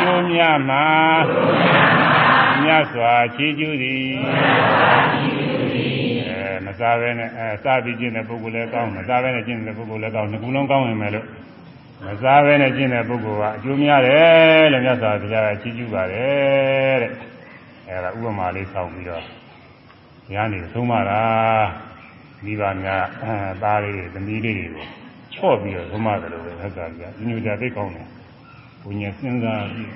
ကျိုးမြမှာမြတ်စွာချီးကျူးသည်အဲမစားပဲနဲ့အဲစားပြီးကျင့်တဲ့ပုဂ္ဂိုလ်လည်းကောင်းမစားပဲနဲ့ကျင့်တဲ့ပုဂ္ဂိုလ်လည်းကောင်းနှစ်ခုလုံးကောင်းရင်ပဲလို့မစားပဲနဲ့ကျင့်တဲ့ပုဂ္ဂိုလ်ကအကျိုးများတယ်လို့မြတ်စွာဘုရားကချီးကျူးပါတယ်တဲ့အဲဒါဥပမာလေးဆောက်ပြီးတော့ညာနေသုံးပါတာ မိဘများအဲသားလေးတွေသမီးလေးတွေကိုချော့ပြီးတော့သုံးပါတယ်လို့ပဲမြတ်စွာဘုရားဒီညိုကြသိကောင်းတယ်ဘုညာစဉ်းစားပြီး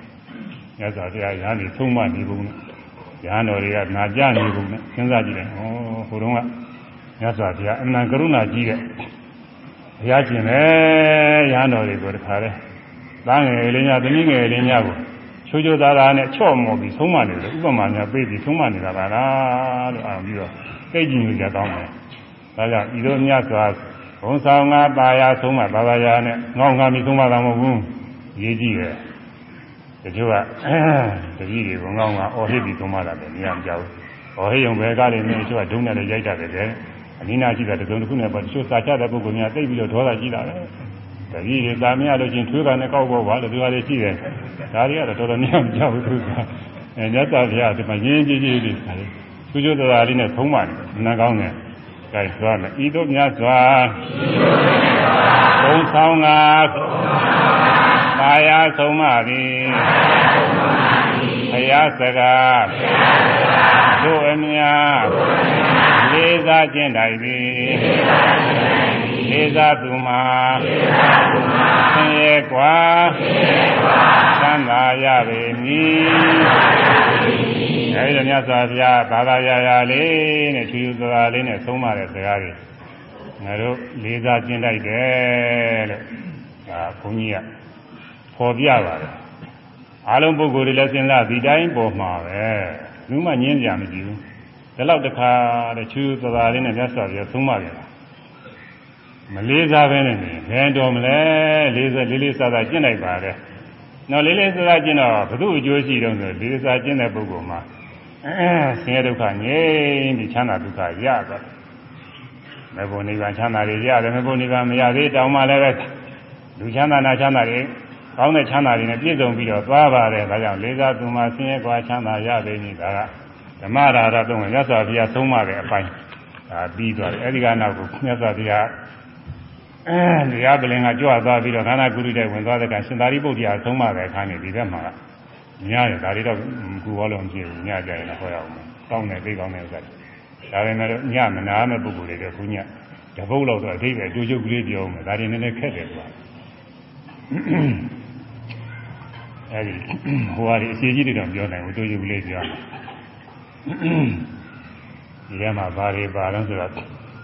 မြတ်စွာဘုရားညာနေသုံးပါနေပုံနဲ့ရဟန်းတော်တွေကနာကြနေကုန်နဲ့စဉ်းစားကြည့်တယ်။ဩဟိုတုန်းကမြတ်စွာဘုရားအမှန်ကရုဏာကြီးတဲ့ဘုရားရှင်ပဲရဟန်းတော်တွေကိုတခါလဲသားငယ်လေးညသမီးငယ်လေးညကိုချိုးချိုးသားသားနဲ့ချော့မော်ပြီးဆုံးမနေတယ်ဥပမာများပြေးပြီးဆုံးမနေတာပါလားလို့အောင်ပြီးတော့သိကြည့်ကြတောင်းတယ်။ ဒါကြောင့်ဤလိုမြတ်စွာဘုံဆောင်ငါပါရဆုံးမပါပါရနဲ့ငေါငါပြီးဆုံးမတာမဟုတ်ဘူး။ရေးကြည့်တယ်။တချို့ကတတိတွေကိုငောင်းကအော်ဟစ်ပြီးသုံးမတာပဲနေရာမကြောက်ဘူးအော်ဟစ်ရုံပဲကားလေးနဲ့တချို့ကဒုံနဲ့လည်းရိုက်တတ်တယ်လေအနိနာရှိတာတစုံတစ်ခုနဲ့ပေါ့တချို့စာချတဲ့ပုဂ္ဂိုလ်များသိပြီးတော့ဒေါသကြီးတာပဲတတိတွေသာမရလို့ချင်းထွေးကနေကောက်ပေါ်ပါလို့ဒီဟာလေးရှိတယ်ဒါတွေကတော့တော်တော်များမကြောက်ဘူးသူကအဲမြတ်စွာဘုရားဒီမှာရင်းကြီးကြီးလေးသူကျိုးတော်လေးနဲ့သုံးပါတယ်နားကောင်းတယ် ကဲသွားမယ်ဤတို့မြတ်စွာဘုံဆောင်ကပါရဆုံးမသည်ဘုရားစကားတို့အမြလေးစားခြင်းတိုင်သည် လေးစားသူမှာဆင်းရဲกว่าသံသာရပေမည်အဲဒီတော့မြတ်စွာဘုရားဘာသာရာရာလေးနဲ့ချူချူစွာလေးနဲ့သုံးပါတဲ့စကားတွေငါတို့လေးစားခြင်းတိုက်တယ်လို့ဒါဘုန်းကြီးကပေါ်ပြပါတယ်အားလုံးပုဂ္ဂိုလ်တွေလည်းစဉ်းစားဒီတိုင်းပေါ်မှာပဲဘူးမှညင်းကြမရှိဘူးဒီလောက်တခါတဲ့ချူသသာလေးနဲ့မြတ်စွာဘုရားသုံးပါကြတာ မလေးစားပဲနဲ့နေဘယ်တော်မလဲလေးစားလေးလေးစားစားကျင့်လိုက်ပါတယ်နော်လေးလေးစားစားကျင့်တော့ဘု து အကျိုးရှိတော့ဆိုလေးလေးစားကျင့်တဲ့ပုဂ္ဂိုလ်မှာဆင်းရဲဒုက္ခငြိမ်းပြီးချမ်းသာဒုက္ခရသွားမေဖို့နိဗ္ဗာန်ချမ်းသာတွေရတယ်မေဖို့နိဗ္ဗာန်မရသေးတောင်းမှလည်းပဲလူချမ်းသာနာချမ်းသာတွေကောင်းတဲ့ချမ်းသာတွေနဲ့ပြည့်စုံပြီးတော့သွားပါတယ်ဒါကြောင့်လေးစားသူမှာဆင်းရဲကွာချမ်းသာရပေမည်ဒါကဓမ္မရာရသုံးမြတ်စွာဘုရားသုံးပါတဲ့အပိုင်းဒါပြီးသွားတယ်အဲဒီကနောက်ကိုမြတ်စွာဘုရား အဲတရားပလင်ကကြွသွားပြီးတော့ခန္ဓာကုရုတဲ့ဝင်သွားတဲ့ကရှင်သာရိပုတ္တရာသုံးပါတဲ့အခါနဲ့ဒီဘက်မှာညရတယ်ဒါတွေတော့ကူဟောလို့မဖြစ်ဘူးညကြရင်တော့ဟောရအောင်ကောင်းတယ်သိကောင်းတယ်ဥစ္စာဒါပေမဲ့ညမနာမဲ့ပုဂ္ဂိုလ်တွေတော့ခုညတပုတ်လောက်တော့အသေးပဲတူကျုပ်ကလေးပြောမယ်ဒါတွေနည်းနည်းခက်တယ်ကွာအဲဒီဟိုဟာဒီအစီကြီးတွေတော့ပြောနိုင်ဘူးတူကျုပ်ကလေးပြောဒီထဲမှာဘာတွေပါလဲဆိုတော့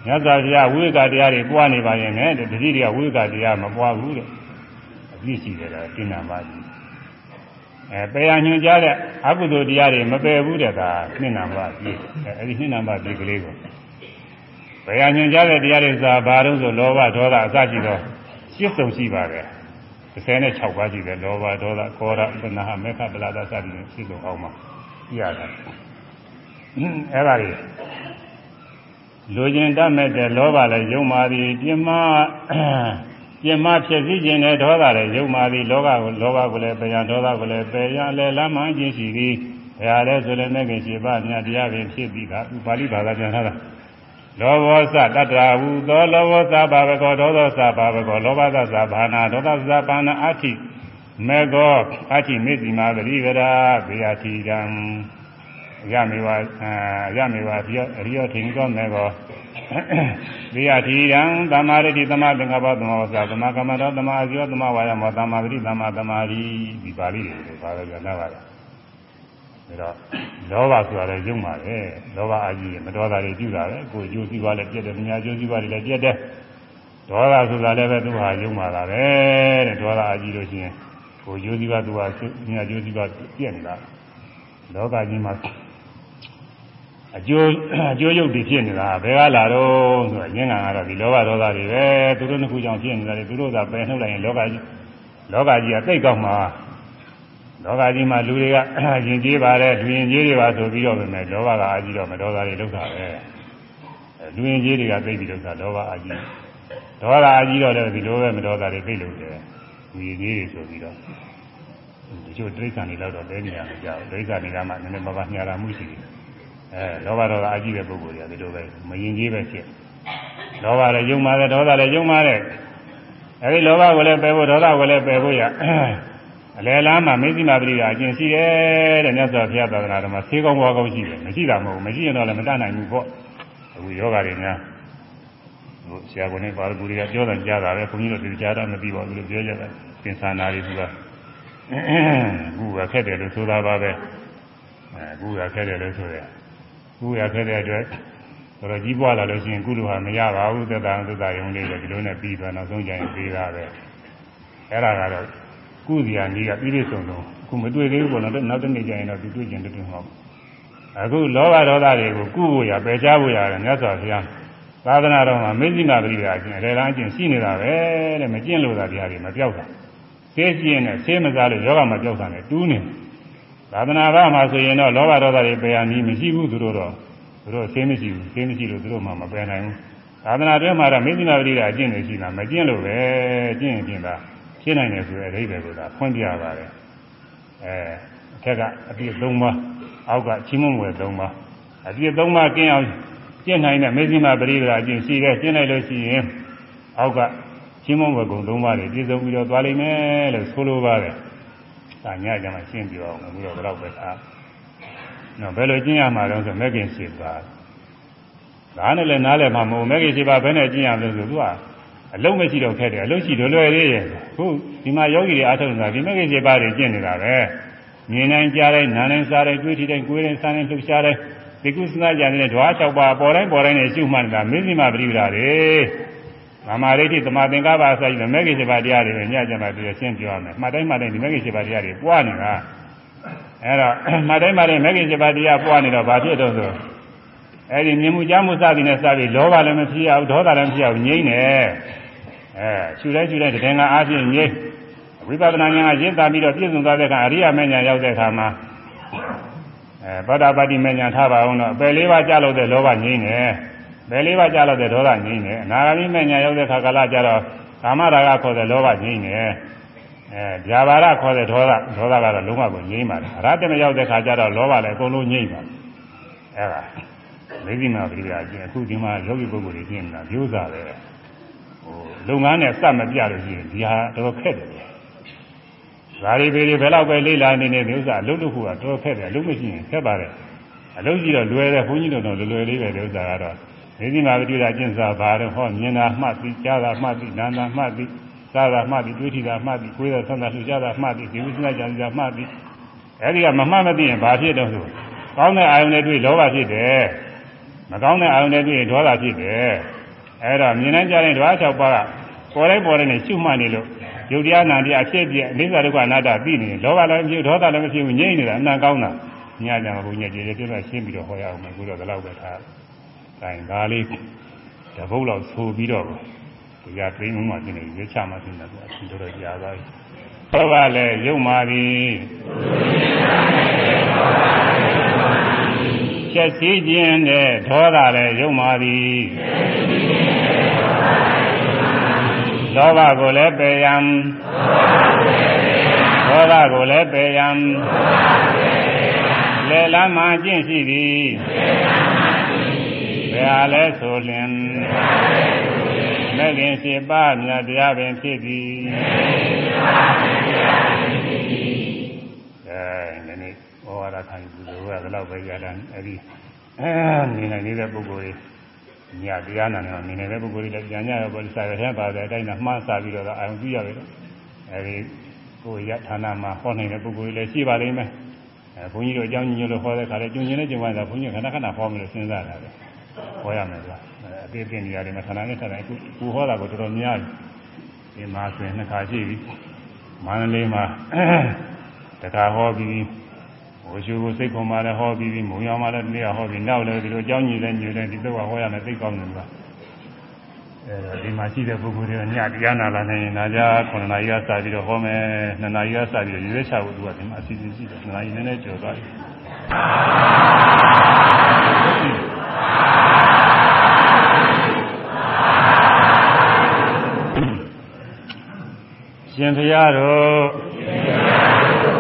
မြတ်စွာဘုရားဝိကတရားတွေပွားနေပါရင်လည်းတတိတွေကဝိကတရားမပွားဘူးတဲ့အပြည့်ရှိတယ်လားသိနာပါကြီးအဲပယ်ရညွှန်ကြားတဲ့အကုသိုလ်တရားတွေမပယ်ဘူးတဲ့ဒါနှစ်နာပါပြည့်အဲဒီနှစ်နာပါပြည့်ကလေးကိုပယ်ရညွှန်ကြားတဲ့တရားတွေဆိုတာဘာလို့ဆိုလောဘဒေါသအစရှိသောရှစ်စုံရှိပါတယ်36ပါးရှိတယ်လောဘဒေါသကောရသနာမေခပလာဒစသည်ရှစ်စုံအောင်မှာကြည့်ရတယ်အဲဒါတွေ လူကျင်တတ်မဲ့တဲ့လောဘလည်းယုံပါသည်ပြင်းမပြင်းမဖြစ်စည်းခြင်းနဲ့ဒေါသလည်းယုံပါသည်လောကကိုလောဘကိုလည်းပယ်ရဒေါသကိုလည်းပယ်ရလဲလမ်းမှခြင်းရှိသည်ဘယ်ဟာလဲဆိုလည်းမဲ့ခင်ရှိပါမြတ်တရားပင်ဖြစ်ပြီးတာပါဠိဘာသာပြန်ထားတာလောဘောသတတ္တရာဟုသောလောဘောသဘာဝကောဒေါသောသဘာဝကောလောဘသသဘာနာဒေါသသဘာနာအဋ္ဌိမေကောအဋ္ဌိမေတိမာပရိဝရာဘေယတိတံ ရမေဝရမေဝရိယရိယထင်သောမေကောဘေယတိတံသမာရတိသမာသင်္ကပ္ပသမောသသမာကမ္မတော်သမာအဇောသမာဝါယမောသမာဂတိသမာသမာဓိဒီပါဠိတွေပါတော့ပြန်လာပါလားဒါတော့လောဘဆိုတာလည်းယုံပါပဲလောဘအကြီးမတော်တာတွေပြုတာပဲကိုယ်ကျိုးစည်းပွားလည်းပြည့်တယ်မြာကျိုးစည်းပွားတွေလည်းပြည့်တယ်ဒေါသဆိုတာလည်းပဲသူဟာယုံပါတာပဲတဲ့ဒေါသအကြီးလို့ရှိရင်ကိုယ်ကျိုးစည်းပွားသူဟာမြာကျိုးစည်းပွားပြည့်နေတာလောကကြီးမှာ အကျိုးအကျိုးရုပ်တွေဖြစ်နေတာဘယ်ကလာတော့ဆိုတော့ရင်းငံကတော့ဒီလောဘဒေါသတွေပဲသူတို့နှစ်ခုကြောင့်ဖြစ်နေတာလေသူတို့ကပယ်နှုတ်လိုက်ရင်လောကကြီးလောကကြီးကသိကောက်မှာလောကကြီးမှာလူတွေကရင်ကျေးပါတယ်လူရင်ကျေးတွေပါဆိုပြီးတော့ပဲမယ်လောဘကအာကြီးတော့မဒေါသတွေလောက်တာပဲလူရင်ကျေးတွေကသိပြီးတော့လောဘအာကြီးဒေါသအာကြီးတော့လည်းဒီလိုပဲမဒေါသတွေသိလို့တယ်လူရင်ကျေးတွေဆိုပြီးတော့ဒီချို့တိရစ္ဆာန်တွေတော့လဲနေရမှာကြောက်တိရစ္ဆာန်တွေကမှနည်းနည်းပါးပါးညာလာမှုရှိတယ် အဲလောဘဒေါသအကြည့်တဲ့ပုဂ္ဂိုလ်တွေကဒီလိုပဲမရင်ကြီးပဲဖြစ်လောဘလည်းယုံပါတယ်ဒေါသလည်းယုံပါတယ်အဲဒီလောဘကိုလည်းပယ်ဖို့ဒေါသကိုလည်းပယ်ဖို့ရအလယ်လားမှာမေဇိမာပရိယာအကျင့်ရှိတယ်တဲ့မြတ်စွာဘုရားသာသနာတော်မှာဆေးကောင်းဘွားကောင်းရှိတယ်မရှိတာမဟုတ်ဘူးမရှိရင်တော့လည်းမတတ်နိုင်ဘူးပေါ့အခုယောဂတွေများဟိုဆရာကနေပါရဂူတွေကပြောတယ်ကြားတာပဲခွန်ကြီးတို့ဒီကြားတာမသိပါဘူးလို့ပြောကြတယ်သင်္ဆာနာတွေသူကအခုကခက်တယ်လို့ဆိုတာပါပဲအဲအခုကခက်တယ်လို့ဆိုရအ ခုကခက်တဲ့အတွက်တော်တော်ကြီးပွားလာလို့ရှိရင်ကုလိုဟာမရပါဘူးသက်သာသက်သာရုံလေးပဲဒီလိုနဲ့ပြီးသွားနောက်ဆုံးကျရင်ပြီးတာပဲအဲ့ဒါကတော့ကုစီယာနီးကပြည့်ပြည့်စုံစုံအခုမတွေ့သေးဘူးပေါ့နော်နောက်တစ်နေ့ကျရင်တော့ဒီတွေ့ကျင်တွေ့မှာပေါ့အခုလောဘဒေါသတွေကိုကုဖို့ရပယ်ချဖို့ရတယ်မြတ်စွာဘုရားသာသနာတော်မှာမေဇိမာပရိဒါအကျင့်အရေလမ်းအကျင့်ရှိနေတာပဲတဲ့မကျင့်လို့သာတရားတွေမပြောက်တာဆေးကျင့်နဲ့ဆေးမစားလို့ယောဂမပြောက်တာနဲ့တူးနေ သာသနာ့ဘာမှာဆိုရင်တော့လောဘဒေါသတွေပယ်ရနည်းမရှိဘူးသူတို့တော့သူတို့ဆေးမရှိဘူးဆေးမရှိလို့သူတို့မှမပယ်နိုင်ဘူးသာသနာတွင်မှာတော့မေဇိမာပရိဒါအကျင့်တွေရှိတာမကျင့်လို့ပဲကျင့်ရင်ကျင့်တာဖြစ်နိုင်တယ်ဆိုတဲ့အဓိပ္ပာယ်ကိုသာဖွင့်ပြပါတယ်အဲအထက်ကအပြည့်၃ပါးအောက်ကချီးမွမ်းဝယ်၃ပါးအပြည့်၃ပါးကျင့်အောင်ကျင့်နိုင်တဲ့မေဇိမာပရိဒါအကျင့်ရှိတယ်ကျင့်လိုက်လို့ရှိရင်အောက်ကချီးမွမ်းဝယ်ကုန်၃ပါးတွေပြည့်စုံပြီးတော့သွားလိမ့်မယ်လို့ဆိုလိုပါတယ်။ ဒါညကြမှာရှင်းပြအောင်အခုတော့ဘယ်တော့ပဲထား။နော်ဘယ်လိုကျင့်ရမှာလဲဆိုမဂ္ဂင်၈ပါး။ဒါနဲ့လည်းနားလည်မှာမဟုတ်မဂ္ဂင်၈ပါးဘယ်နဲ့ကျင့်ရမလဲဆိုသူကအလုံးမရှိတော့ခဲ့တယ်အလုံးရှိတော့လွယ်သေးရဲ့ခုဒီမှာယောဂီတွေအားထုတ်နေတာဒီမဂ္ဂင်7ပါးတွေကျင့်နေတာပဲမြင်နိုင်ကြားတိုင်းနားနိုင်စားတိုင်းတွေးထီတိုင်းကိုယ်တိုင်းစားတိုင်းလှုပ်ရှားတိုင်းဒီကုသနာကြတဲ့ဓဝါ6ပါးပေါ်တိုင်းပေါ်တိုင်းနဲ့ရှုမှတ်နေတာမင်းစီမပရိပဒါတွေ မာမာရိဋ္ဌိသမာသင်္ကပ္ပအစရှိတဲ့မဂ္ဂင်7ပါးတရားတွေပဲညကြမှာပြည့်ရှင်းပြောရမယ်မှတ်တိုင်းမှတ်တိုင်းဒီမဂ္ဂင်7ပါးတရားတွေပွားနေတာအဲ့တော့မှတ်တိုင်းမှတ်တိုင်းမဂ္ဂင်7ပါးတရားပွားနေတော့ဘာဖြစ်တော့ဆိုအဲ့ဒီမြင်မှုကြားမှုစသည်နဲ့စပြီးလောဘလည်းမဖြစ်ရဘူးဒေါသလည်းမဖြစ်ရဘူးငြိမ့်နေအဲရှူလိုက်ရှူလိုက်တကယ်ကအားဖြင့်ငြိမ့်ဝိပဿနာဉာဏ်ကရင့်တာပြီးတော့ပြည့်စုံသွားတဲ့အခါအရိယာမဉ္ဇဉ်ရောက်တဲ့အခါမှာအဲဗဒ္ဒပါတိမဉ္ဇဉ်ထားပါအောင်တော့ပယ်လေးပါးကြာလို့တဲ့လောဘငြိမ့်နေ ပယ်လေးပါးကြာလို့တဲ့ဒေါသငြိမ့်နေအနာဂါမိမဉ္ဇဉ်ရောက်တဲ့အခါကလာကြတော့ကာမရာဂခေါ်တဲ့လောဘငြိမ့်နေအဲဗျာပါဒခေါ်တဲ့ဒေါသဒေါသကတော့လုံးဝကိုငြိမ့်ပါတယ်အရတ္တမရောက်တဲ့အခါကျတော့လောဘလည်းအကုန်လုံးငြိမ့်ပါတယ်အဲဒါမေဇိမာပရိယာကျင်အခုဒီမှာယောဂီပုဂ္ဂိုလ်တွေပြင်နေတာမျိုးစားပဲဟိုလုပ်ငန်းနဲ့စမပြလို့ရှိရင်ဒီဟာတော်ခက်တယ်။ဒါရီပေတွေဘယ်တော့ပဲလေးလာနေနေမျိုးစားအလုပ်လုပ်ဖို့ကတော်ခက်တယ်အလုပ်မရှိရင်ခက်ပါတယ်။အလုပ်ကြီးတော့လွယ်တယ်ဘုန်းကြီးတို့တော့လွယ်လွယ်လေးပဲဥစ္စာကတော့ မေဇိမာပရိယာကျင့်စာဘာတော့ဟောမြင်တာမှတ်ပြီးကြားတာမှတ်ပြီးနားတာမှတ်ပြီးစားတာမှတ်ပြီးတွေးထီတာမှတ်ပြီးကိုယ်ရဆန္ဒလှူကြတာမှတ်ပြီးဒီဝိသနာကြံကြမှတ်ပြီးအဲဒီကမမှတ်မသိရင်ဘာဖြစ်တော့ဆိုကောင်းတဲ့အာယုန်တွေတွေ့လောဘဖြစ်တယ်။မကောင်းတဲ့အာရုံတွေတွေ့ရင်ဒေါသဖြစ်တယ်အဲ့တော့မြင်နိုင်ကြတဲ့ဓဝါ၆ပါးကပေါ်တိုင်းပေါ်တိုင်းနဲ့ရှုမှတ်နေလို့ယုတ်တရားနာတရားအဖြစ်ပြအိသဒုက္ခအနာတ္တသိနေလောဘလည်းမဖြစ်ဒေါသလည်းမဖြစ်ဘူးငြိမ့်နေတာအမှန်ကောင်းတာညကြမှာဘုညာကျေကျေပြည့်ပြည့်ရှင်းပြီးတော့ဟောရအောင်မယ်ကိုတော့ဒီလောက်ပဲထား ဒါရင်ဒါလေးတပုတ်လောက်ဆိုပြီးတော့ဒီကသိမှုမှပြင်နေရွေးချမှပြင်တယ်ဆိုအရှင်တော်ကြာသွားပြီဘောကလည်းယုံမာသည်ချက်စည်းခြင်းနဲ့ဒေါသလည်းယုံပါသည်လောဘကိုလည်းပယ်ရန်ဒေါသကိုလည်းပယ်ရန်လေလမ်းမှာကျင့်ရှိသည် ဘယ်ဟာလဲဆိုလျင်မဲ့ခင်ရှိပါမြတ်တရားပင်ဖြစ်သည်အဲနည်းနည်းဩဝါဒခံယူလို့ကလည်းတော့ပဲရတာအဲဒီအဲနေနိုင်နေတဲ့ပုဂ္ဂိုလ်တွေညတရားနာနေတော့နေနေတဲ့ပုဂ္ဂိုလ်တွေလည်းပြန်ကြရောပေါ်စာရထဲပါတယ်အတိုင်းကမှားစားပြီးတော့အာရုံပြုရတယ်အဲဒီကိုယ်ရဌာနမှာဟောနေတဲ့ပုဂ္ဂိုလ်တွေလည်းရှိပါလိမ့်မယ်အဲဘုန်းကြီးတို့အကြောင်းညွှန်လို့ဟောတဲ့ခါလဲကျွန်းကျင်နဲ့ကျုံသွားတာဘုန်းကြီးခဏခဏဟောမယ်လို့စဉ်းစားတာပဲ ဟောရမယ်ကွာအသေးသေးနေရတယ်မဌာနနဲ့ဌာနအခုကိုဟောတာကိုတော်တော်များပြီဒီမှာဆိုရင်နှစ်ခါရှိပြီမန္တလေးမှာတခါဟောပြီးဟိုရှုကိုစိတ်ခွန်မှလည်းဟောပြီးပြီးမုံရောင်မှလည်းဒီနေ့ဟောပြီးနောက်လည်းဒီလိုအကြောင်းကြီးလည်းညွှန်တယ်ဒီတော့ဟောရမယ်သိကောင်းတယ်ကွာအဲတော့ဒီမှာရှိတဲ့ပုဂ္ဂိုလ်တွေကညတရားနာလာနေရင်နာကြ9နာရီကစပြီးတော့ဟောမယ်2နာရီကစပြီးတော့ရွေးချဖို့သူကဒီမှာအစီအစဉ်ရှိတယ်2နာရီနည်းနည်းကျော်သွားပြီ ရှင်ဘုရားတို့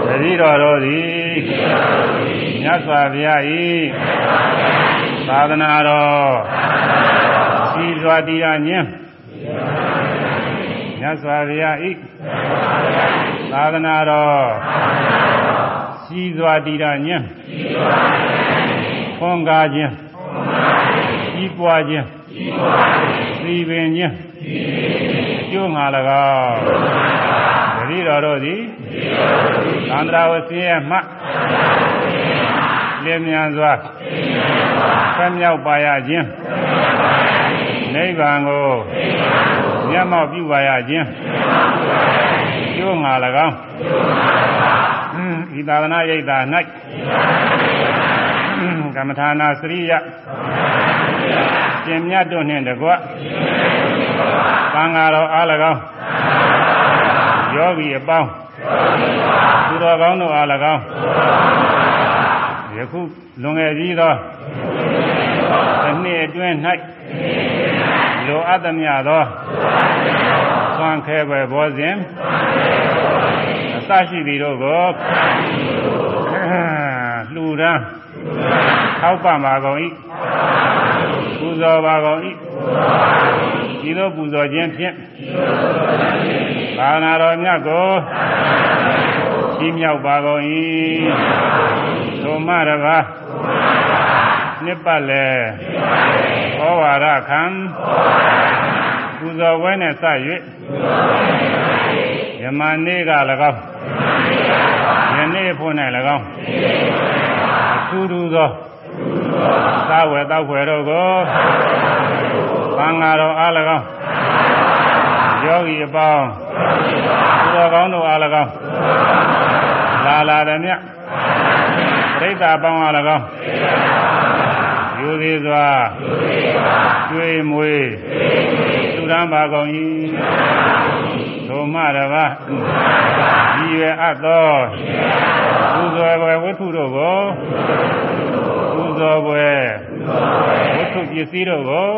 တတိတော်တို့သည်မြတ်စွာဘုရားဤသာသနာတော်စီစွာတရားညင်းမြတ်စွာဘုရားဤသာသနာတော်စီစွာတရားညင်းခွန်ကားခြင်းကြီးပွားခြင်းစီပင်ခြင်း ကျိုးငါ၎င်းတတိတော်တို့သည်သန္တရာဝဆင်းရဲမှလင်းမြန်စွာဆက်မြောက်ပါရခြင်းနိဗ္ဗာန်ကိုမျက်မှောက်ပြုပါရခြင်းကျိုးငါ၎င်းဤသာသနာရိပ်သာ၌ကမ္မထာနာစရိယ ရှင်မြတ်တို့နှင့်တကွသံဃာတော်အား၎င်းယောဂီအပေါင်းသူတော်ကောင်းတို့အား၎င်းယခုလွန်ငယ်ကြီးသောတစ်နှစ်အတွင်း၌လိုအပ်သမျှသောသွန်ခဲွယ်ဘောစဉ်အစရှိသည်တို့ကိုလှူဒန်း ထောက်ပံ့ပါကုန်၏ပူဇော်ပါကုန်၏ဒီလိုပူဇော်ခြင်းဖြင့်ဘာနာတော်မြတ်ကိုကြီးမြောက်ပါကုန်၏သို့မှတပါနှစ်ပတ်လဲဩဝါဒခံပူဇော်ပွဲနဲ့စ၍ယမနေ့က၎င်းယ နေ့ဖို့၌၎င်းအထူးထူးသောသာဝေတောက်ွယ်တို့ကိုသံဃာတော်အား၎င်းယောဂီအပေါင်းသူတော်ကောင်းတို့အား၎င်းလာလာသည်မြပြိဿအပေါင်းအား၎င်းယူသေးစွာကျွေးမွေးသူရန်ပါကုန်၏သို့မှတပါးဒီရွယ် အပ်သောသူဇော်ဝတ္ထုတို့ကိုသူဇော်ပွဲဝတ္ထုပစ္စည်းတို့ကို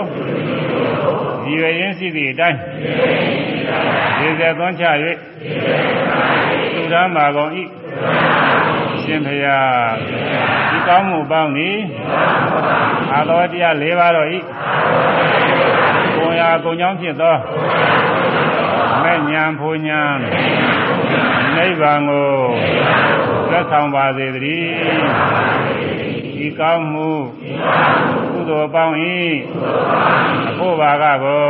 ဒီရွယ်ရင်းရှိသည့်အတိုင်းဒီစေသွန်းချ၍သူရန်ပါကုန်၏ရှင်ဖျားဒီကောင်းမှုပေါင်းသည်အာလောတရား၄ပါးတော့ဤကိုယ်ရာကုံကြောင်းဖြစ်သောမဲ့ညာဖူညာ နိဗ္ဗာန်ကိုသက်ဆောင်ပါစေတည်းဒီကောင်းမှုကုသိုလ်ပေါင်းဤအဖို့ဘာကကို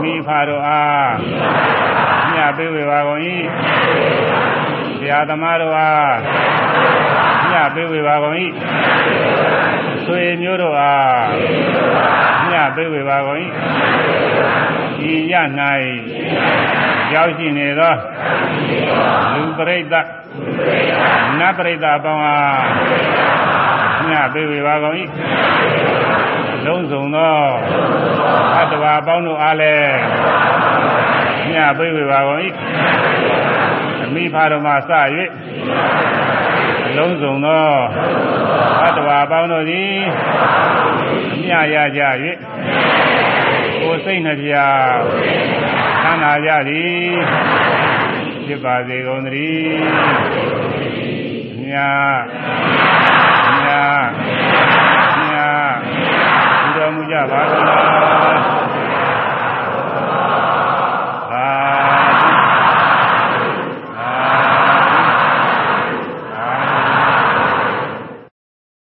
မိဖတို့အားမြတ်ပေးဝေပါကုန်၏ဆရာသမားတို့အားမြတ်ပေးဝေပါကုန်၏ဆွေမျိုးတို့အားမြတ်ပေးဝေပါကုန်၏ဒီရ၌ ရောက်ရှိနေသောလူပရိသတ်နတ်ပရိသတ်ပေါင်းအားမြတ်ပေးဝေပါကုန်၏လုံးစုံသောအတ္တဝါပေါင်းတို့အားလည်းမြတ်ပေးဝေပါကုန်၏အမိဖာတော်မှစ၍လုံးစုံသောအတ္တဝါပေါင်းတို့သည်အမြရကြ၍ ကိုယ်စိတ်နှပြသမ်းသာကြသည်ဖြစ်ပါစေကုန်သတည်းမြတ်မြတ်မြတ်ဘုရားမူကြပါသော